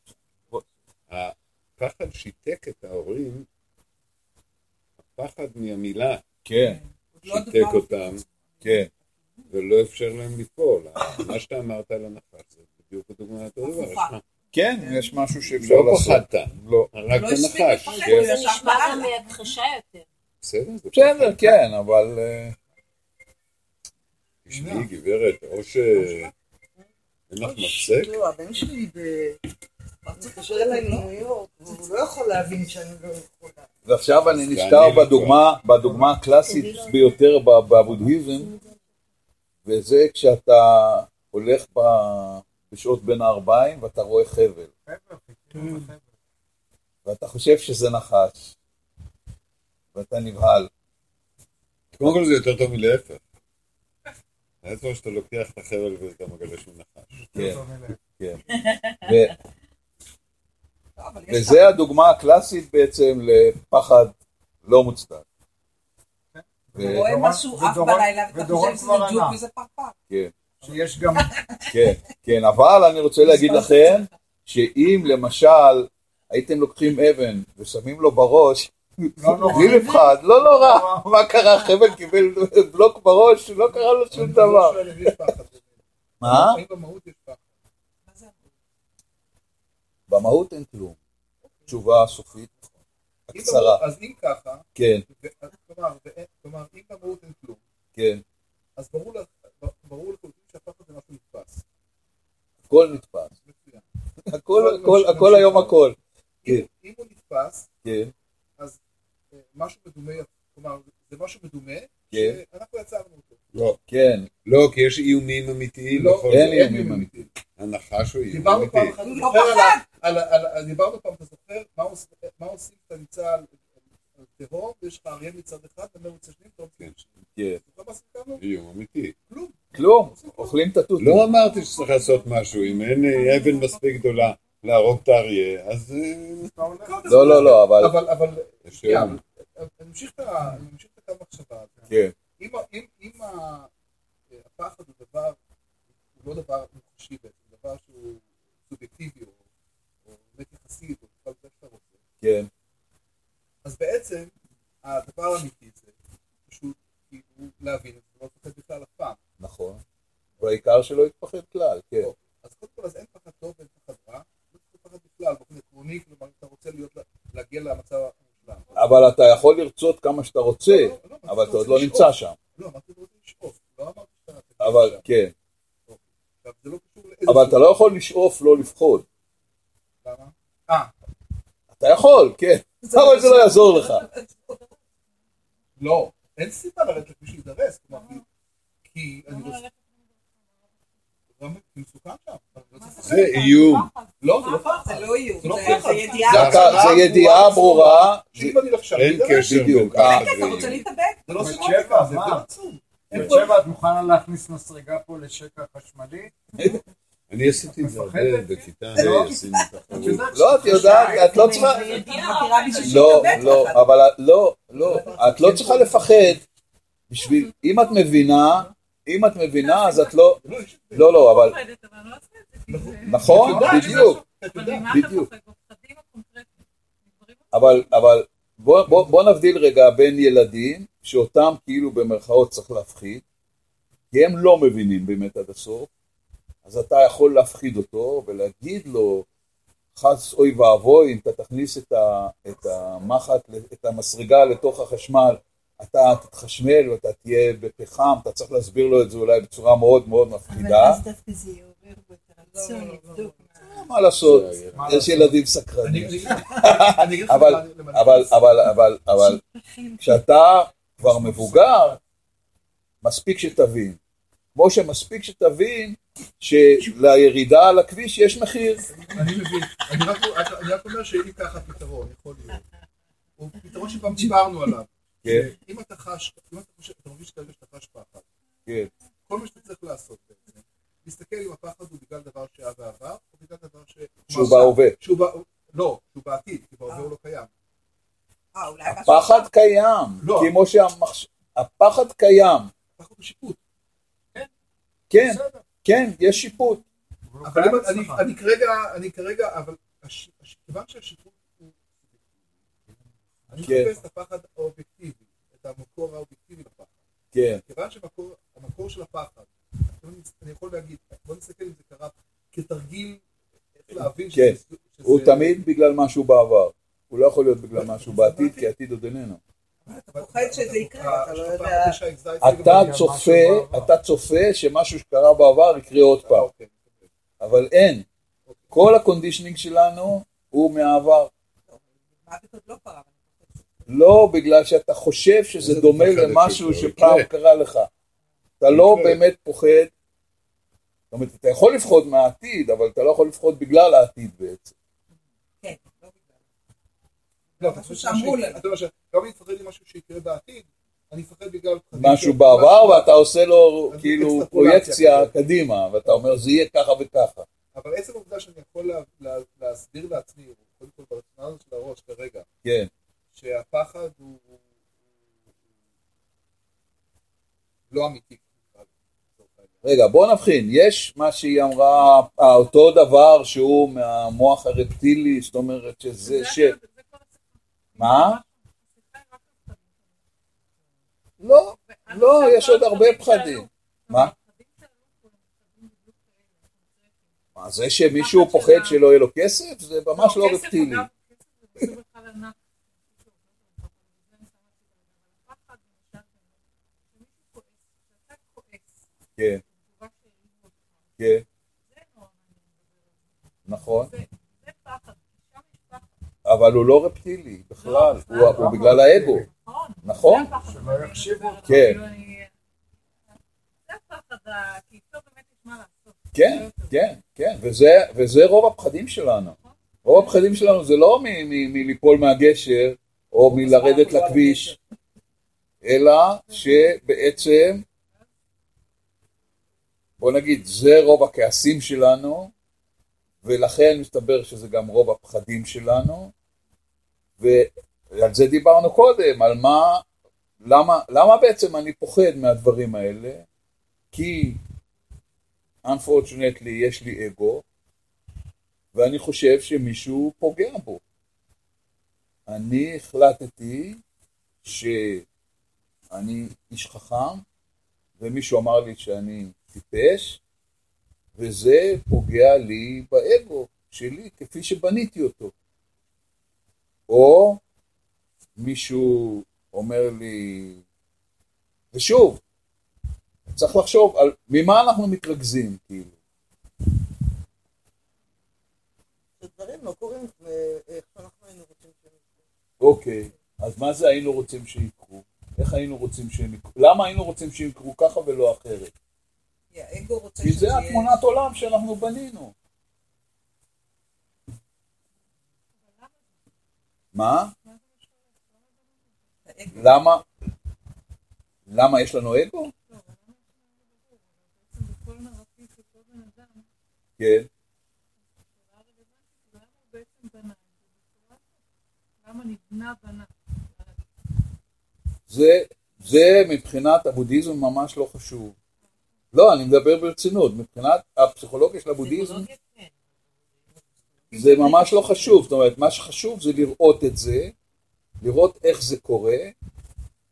הפחד שיתק את ההורים, הפחד מהמילה כן, לא שיתק אותם, כן, ולא אפשר להם לפעול. מה שאתה אמרת על הנחש זה בדיוק הדוגמה אותו דבר. יש לך- כן, יש משהו שאפשר לא לעשות. פחדת, לא. רק לא הנחש. כן. זה נשמע גם בלילה. הכחשה יותר. בסדר, זה בסדר, פחד. כן, אבל... אה, תשמעי, גברת, או שאין לך מפסק, לא, הבן שלי מתקשר אליי מניו יורק, והוא לא יכול להבין שאני לא יכולה. ועכשיו אני לא בדוגמה, בדוגמה הקלאסית ביותר בבודהיזם, וזה כשאתה הולך בשעות בין הערביים ואתה רואה חבל, ואתה חושב שזה נחש, ואתה נבהל. קודם כל זה יותר טוב מלהפך. איפה שאתה לוקח את החבל ואתה מגלה שהוא נחש. כן, כן. לא, וזה הדוגמה הקלאסית בעצם לפחד לא מוצדק. ו- רואה משהו עף בלילה, ואתה חושב שזה ג'וק. וזה פרפר. כן, שיש גם... כן, כן, אבל אני רוצה להגיד לכם, שאם למשל הייתם לוקחים אבן ושמים לו בראש, בלי לפחד, לא נורא, מה קרה, חבל קיבל בלוק בראש, לא קרה לו שום דבר. לא פחד. מה? במהות אין כלום. תשובה סופית, אם קצרה. במהות- אז אם ככה, כן, אז כלומר, אם במהות אין כלום, כן, אז ברור לך- ברור לחלוטין שהפחד זה משהו נתפס. הכל נתפס. הכל, היום. הכל. אם- כן. הוא נתפס, כן, אז אה, משהו מדומה, כלומר, זה משהו מדומה, כן. שאנחנו יצרנו אותו. לא, כן, לא, כי יש איומים אמיתיים לא, אין. איומים אמיתיים. הנחש הוא איום דיברנו פעם אמיתי. לא דיברנו פעם, אתה זוכר, מה עוש- מה עושים כשאתה נמצא על תהום, ויש לך אריה מצד אחד, ומרוץ השני, אתה רוצה כן. כן. איום אמיתי. כלום. כלום, אוכלים את התותים. לא אמרתי שצריך לעשות משהו, אם אין אה, אבן מספיק גדולה להרוג את האריה, אז אה, לא, לא, לא, אבל... אבל, אבל, אמשיך את ה- אני אמשיך את הקו המחשבה. כן, אם אם- אם הפחד הוא דבר, הוא לא דבר מוחשי בעצם, הוא דבר שהוא סובייקטיבי, או או באמת יחסי, או כל זה שאתה רוצה. כן, אז בעצם הדבר האמיתי זה פשוט כאילו להבין את זה, לא לפחד בכלל אף פעם. נכון. והעיקר שלא יתפחד כלל, כן. אז קודם כל, אז אין פחד טוב ואין פחד רע, לא צריך פחד בכלל, באופן עקרוני, כלומר, אתה רוצה להיות, להגיע למצב. אבל אתה יכול לרצות כמה שאתה רוצה, לא, לא, לא, אבל אתה עוד לא. נמצא שם. לא, אמרתי לשאוף, לא אמרתי שאתה... אבל, כן. אבל אתה לא יכול לשאוף לא לפחוד. למה? אה, אתה יכול, כן. אבל זה לא יעזור לך. לא, אין סיבה לרדת לכביש להידרס, כי אני רוצה... מסוכן שם. לא זה. איום. לא, זה לא פחד. זה לא איום, זה לא זה- פחד. זה ידיעה. ברורה. אין קשר בדיוק. אתה רוצה. להתאבד? זה לא שבע, זה עצום. בת איפה- שבע, את מוכנה להכניס מסרגה פה לשקע חשמלי? אני עשיתי את זה הרבה? בכיתה, לא. עשינו. יודעת לא, את יודעת, את לא צריכה... לא, לא, ככה. אבל לא, לא, את לא צריכה לפחד בשביל, אם את מבינה, אם את מבינה, אז את לא, לא, לא, אבל. נכון, בדיוק, בדיוק. אבל, אבל בוא, בוא, בוא נבדיל רגע בין ילדים, שאותם כאילו במרכאות צריך להפחיד, כי הם לא מבינים באמת עד הסוף, אז אתה יכול להפחיד אותו ולהגיד לו, חס אוי ואבוי, אם אתה תכניס את, ה, את המחט, את המסרגה לתוך החשמל, אתה תתחשמל ואתה תהיה בפחם, אתה צריך להסביר לו את זה אולי בצורה מאוד מאוד מפחידה. דווקא זה יעורר בו את הרצון לבדוק מה... מה לעשות, יש? ילדים אני סקרנים. אבל- אבל, אבל, אבל, אבל, כשאתה כבר מבוגר, מספיק שתבין. כמו שמספיק שתבין שלירידה על הכביש יש מחיר. אני מבין. אני רק- אומר שאם ככה פתרון, יכול להיות. הוא פתרון שפעם דיברנו עליו. כן. אם אתה חש, אם אתה חושב, אתה מרגיש כרגע שאתה חש פחד, כן. כל מה שאתה צריך לעשות בעצם, להסתכל אם הפחד הוא בגלל דבר שהיה בעבר, או בגלל דבר ש... שהוא בהווה. שהוא בא... לא, שהוא בעתיד, כי בהווה הוא לא קיים. אה, הפחד קיים, לא. כמו שהמחש... הפחד קיים. הפחד הוא שיפוט. כן, בסדר. כן, יש שיפוט. אבל אני- כרגע, אני כרגע, אבל כיוון שהשיפוט. אני כן. מחפש את הפחד האובייקטיבי, את המקור האובייקטיבי לפחד. כן, כיוון שהמקור של הפחד, אני יכול להגיד, בוא נסתכל אם זה קרה כתרגיל, איך להבין כן. שזה... הוא שזה- תמיד בגלל משהו בעבר. הוא לא יכול להיות בגלל משהו בעתיד, כי העתיד עוד איננו. אתה פוחד שזה יקרה, אתה לא יודע... אתה צופה, אתה צופה שמשהו שקרה בעבר יקרה עוד פעם. אוקיי. אבל אין. כל ה conditioning שלנו הוא מהעבר. מוות עוד לא קרה. לא בגלל שאתה חושב שזה דומה למשהו שפעם. קרה לך. אתה לא. באמת פוחד. זאת אומרת, אתה יכול לפחוד מהעתיד, אבל אתה לא יכול לפחוד בגלל העתיד בעצם. כן, לא בגלל. לא, אני מפחד ממשהו שיקרה בעתיד, אני מפחד בגלל... משהו בעבר, ואתה עושה לו כאילו פרויקציה כזאת. קדימה, ואתה אומר זה יהיה ככה וככה. אבל עצם העובדה שאני יכול לה- לה- להסביר לעצמי, קודם כל ברצונל של הראש כרגע, כן, שהפחד הוא הוא- הוא לא אמיתי. רגע, בוא נבחין, יש מה שהיא אמרה, אה, אותו דבר שהוא מהמוח הרפטילי, זאת אומרת שזה ש... מה? לא, לא, יש עוד הרבה פחדים. מה? מה, זה שמישהו פוחד שלא יהיה לו כסף? זה ממש לא רפטילי. כן, כן. נכון. אבל הוא לא רפטילי בכלל, הוא הוא בגלל האגו. נכון? שלא יחשיבו אותך. כן. כן, כן, כן, וזה, וזה רוב הפחדים שלנו. רוב הפחדים שלנו זה לא מ- מ- מליפול מהגשר או מלרדת לכביש, אלא שבעצם, בוא נגיד, זה רוב הכעסים שלנו, ולכן מסתבר שזה גם רוב הפחדים שלנו, ועל זה דיברנו קודם, על מה, למה, למה בעצם אני פוחד מהדברים האלה? כי unfortunately יש לי אגו, ואני חושב שמישהו פוגע בו. אני החלטתי שאני איש חכם, ומישהו אמר לי שאני טיפש, וזה פוגע לי באגו שלי, כפי שבניתי אותו. או מישהו אומר לי, ושוב, צריך לחשוב על ממה אנחנו מתרכזים, כאילו. שדברים לא קורים ואיך שאנחנו היינו רוצים שהם יקרו. אוקיי, אז מה זה היינו רוצים שיקרו? איך היינו רוצים שהם יקרו? למה היינו רוצים שהם יקרו ככה ולא אחרת? כי זה. התמונת עולם שאנחנו בנינו. מה? למה? למה יש לנו אגו? כן. זה, זה מבחינת הבודהיזם ממש לא חשוב. לא, אני מדבר ברצינות. מבחינת הפסיכולוגיה של הבודהיזם, כן. זה ממש לא חשוב. זאת אומרת, מה שחשוב זה לראות את זה, לראות איך זה קורה,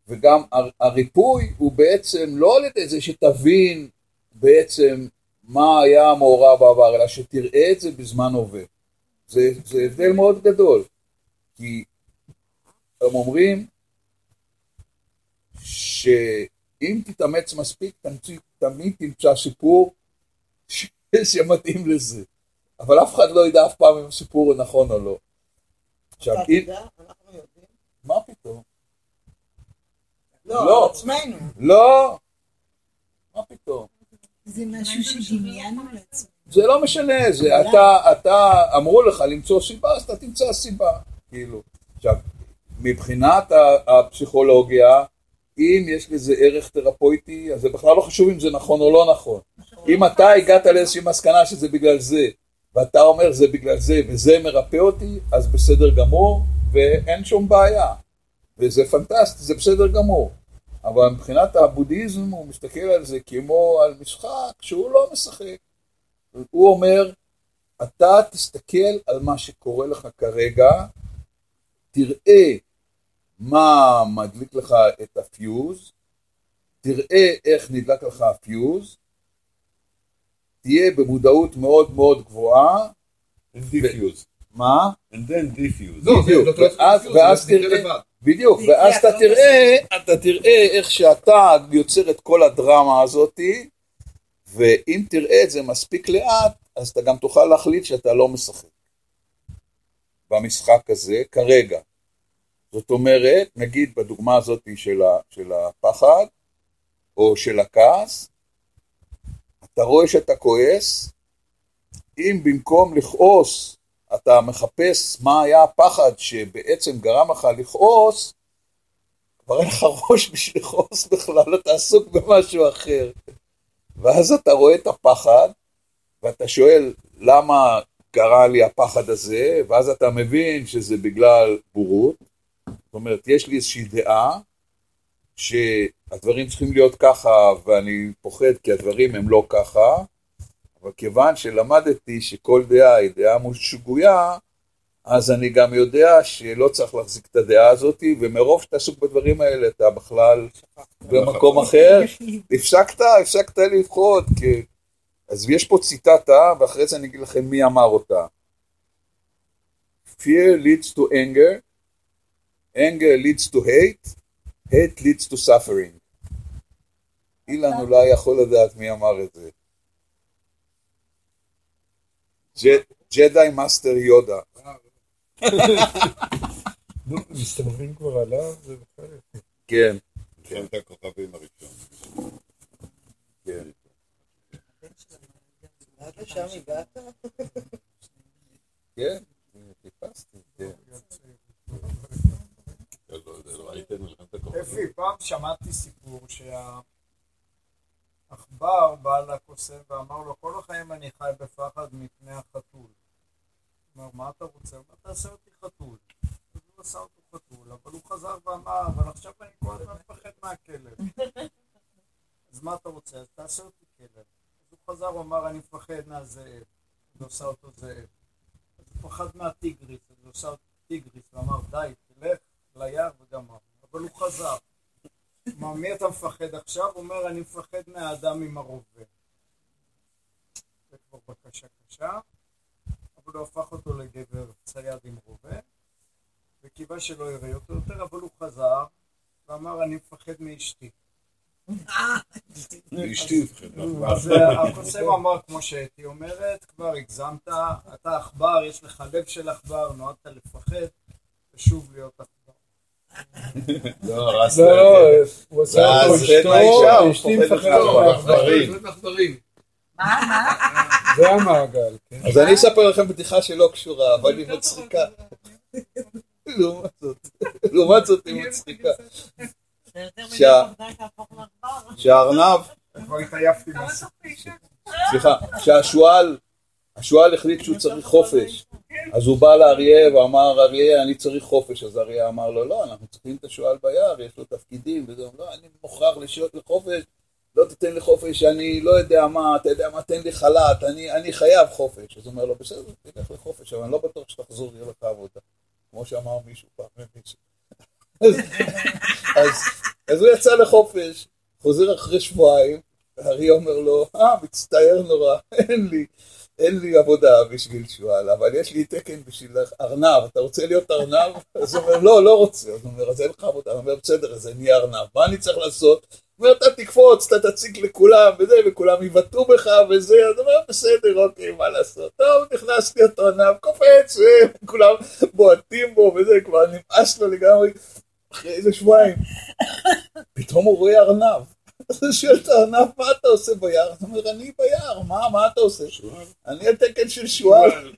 וגם הר- הריפוי הוא בעצם לא על ידי זה שתבין בעצם מה היה מעורב בעבר, אלא שתראה את זה בזמן הווה. זה, זה הבדל מאוד גדול. כי הם אומרים שאם תתאמץ מספיק, תמציא, תמיד תמצא סיפור ש- שמתאים לזה. אבל אף אחד לא ידע אף פעם אם הסיפור הוא נכון או לא. עכשיו, אתה אם... יודע, אנחנו יודעים. מה פתאום? לא, לא. עצמנו. לא! מה פתאום? זה משהו שדמיינו לעצמנו. זה לא משנה, זה אתה, אתה, אמרו לך למצוא סיבה, אז אתה תמצא סיבה, כאילו. עכשיו, מבחינת ה- הפסיכולוגיה, אם יש לזה ערך תרפויטי, אז זה בכלל לא חשוב אם זה נכון או לא נכון. אם אתה הגעת לאיזושהי מסקנה שזה בגלל זה, ואתה אומר זה בגלל זה, וזה מרפא אותי, אז בסדר גמור, ואין שום בעיה. וזה פנטסטי, זה בסדר גמור. אבל מבחינת הבודהיזם הוא מסתכל על זה כמו על משחק שהוא לא משחק. הוא אומר, אתה תסתכל על מה שקורה לך כרגע, תראה מה מדליק לך את הפיוז, תראה איך נדלק לך הפיוז, תהיה במודעות מאוד מאוד גבוהה, And diffuse. מה? And then diffuse. לא, בדיוק, ואז- תראה-. בדיוק, ואז אתה לא תראה, אתה תראה איך שאתה יוצר את כל הדרמה הזאתי, ואם תראה את זה מספיק לאט, אז אתה גם תוכל להחליט שאתה לא משחק במשחק הזה כרגע. זאת אומרת, נגיד בדוגמה הזאת של, ה, של הפחד, או של הכעס, אתה רואה שאתה כועס, אם במקום לכעוס אתה מחפש מה היה הפחד שבעצם גרם לך לכעוס, כבר אין לך ראש בשביל לכעוס בכלל, אתה עסוק במשהו אחר. ואז אתה רואה את הפחד, ואתה שואל למה קרה לי הפחד הזה, ואז אתה מבין שזה בגלל בורות. זאת אומרת, יש לי איזושהי דעה שהדברים צריכים להיות ככה, ואני פוחד כי הדברים הם לא ככה, אבל כיוון שלמדתי שכל דעה היא דעה שגויה, אז אני גם יודע שלא צריך להחזיק את הדעה הזאת, ומרוב שאתה עסוק בדברים האלה, אתה בכלל במקום אחר. הפסקת, הפסקת לבחור, כי... אז יש פה ציטטה, ואחרי זה אני אגיד לכם מי אמר אותה. Fear leads to anger, anger leads to hate, hate leads to suffering. אילן אולי יכול לדעת מי אמר את זה. Jedi Master Yoda. נו, מסתמכים כבר עליו, זה בכלל... כן. כן, את הכוכבים הראשון. כן. עד לשם הגעת? כן, חיפשתי, כן. לא יודע, לא ראיתם מלחמת הכוכבים? אפי, פעם שמעתי סיפור שהעכבר בא לקוסם ואמר לו, כל החיים אני חי בפחד מפני החתול. אומר, מה אתה רוצה? אומר, תעשה אותי חתול. אז הוא עשה אותו חתול, אבל הוא חזר ואמר, אבל עכשיו אני כל הזמן מפחד מהכלב. אז מה אתה רוצה? אז תעשה אותי כלב. אז הוא חזר ואמר, אני מפחד מהזאב. אז עשה אותו זאב. אז הוא פחד מהטיגריס, אז הוא עשה אותו טיגריס, ואמר, די, תלך ליער וגמר. אבל הוא חזר. מה, מי אתה מפחד עכשיו? הוא אומר, אני מפחד מהאדם עם הרובה. זה כבר בקשה קשה, אבל הוא הפך אותו לגבר צייד עם רובה, וקיווה שלא יראה אותו יותר, אבל הוא חזר, ואמר, אני מפחד מאשתי. אשתי הבחינה. אז אה, הקוסם אמר, כמו שאתי אומרת, כבר הגזמת, אתה עכבר, יש לך לב של עכבר, נועדת לפחד, ושוב להיות עכבר. לא, הרסת לא, לא, את זה. הוא עשה אותו הוא אשתי, מפחדת מהעכברים. עכברים. עכברים. מה, מה? זה המעגל, כן. אז אני אספר לכם בדיחה שלא קשורה, אבל היא מצחיקה. לעומת זאת, היא מצחיקה. שהארנב? סליחה, שהשועל, השועל החליט שהוא צריך חופש. אז הוא בא לאריה ואמר, אריה, אני צריך חופש. אז אריה אמר לו, לא, אנחנו צריכים את השועל ביער, יש לו תפקידים. וזה, הוא אמר, לא, אני מוכרח לשהות לחופש, לא תיתן לי חופש, אני לא יודע מה, אתה יודע מה, תן לי חל"ת, אני, אני חייב חופש. אז הוא אומר לו, בסדר, תלך לחופש, אבל אני לא בטוח שתחזור, יהיה לך עבודה. כמו שאמר מישהו פעם למישהו. אז, אז, אז הוא יצא לחופש, חוזר אחרי שבועיים, האריה אומר לו, אה, מצטער נורא, אין לי, אין לי עבודה בשביל שועל, אבל יש לי תקן בשביל ארנב, אתה רוצה להיות ארנב? אז הוא אומר, לא, לא רוצה. אז הוא אומר, אז אין לך עבודה. הוא אומר, בסדר, אז אני ארנב, מה אני צריך לעשות? הוא אומר, אתה תקפוץ, אתה תציג לכולם, וזה, וכולם יבטאו בך, וזה, אז הוא אומר, בסדר, אוקיי, מה לעשות? טוב, נכנס להיות ארנב, קופץ, וכולם בועטים בו, וזה, כבר נמאס לו לגמרי. אחרי איזה שבועיים, פתאום הוא רואה ארנב. אז הוא שואל את הארנב, מה אתה עושה ביער? הוא אומר, אני ביער, מה, מה אתה עושה? אני על תקן של שועל.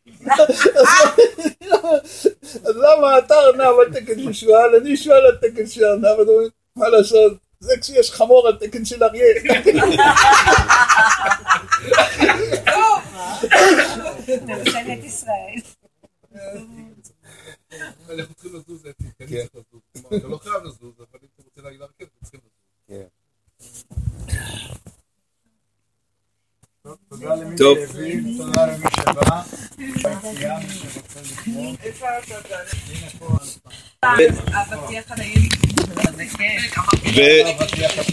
אז למה אתה ארנב על תקן של שועל, אני שועל על תקן של ארנב, אז הוא אומר, מה לעשות? זה כשיש חמור על תקן של אריה. ממשלת ישראל. אנחנו צריכים לזוז, אתה לא חייב לזוז, אבל אם אתה רוצה להגיד לרכבת, אתה צריכים לזוז. טוב, תודה למי. שהביא, תודה למי שבא. ביציאה, מי שרוצה לקרוא. איפה אתה? הנה פה.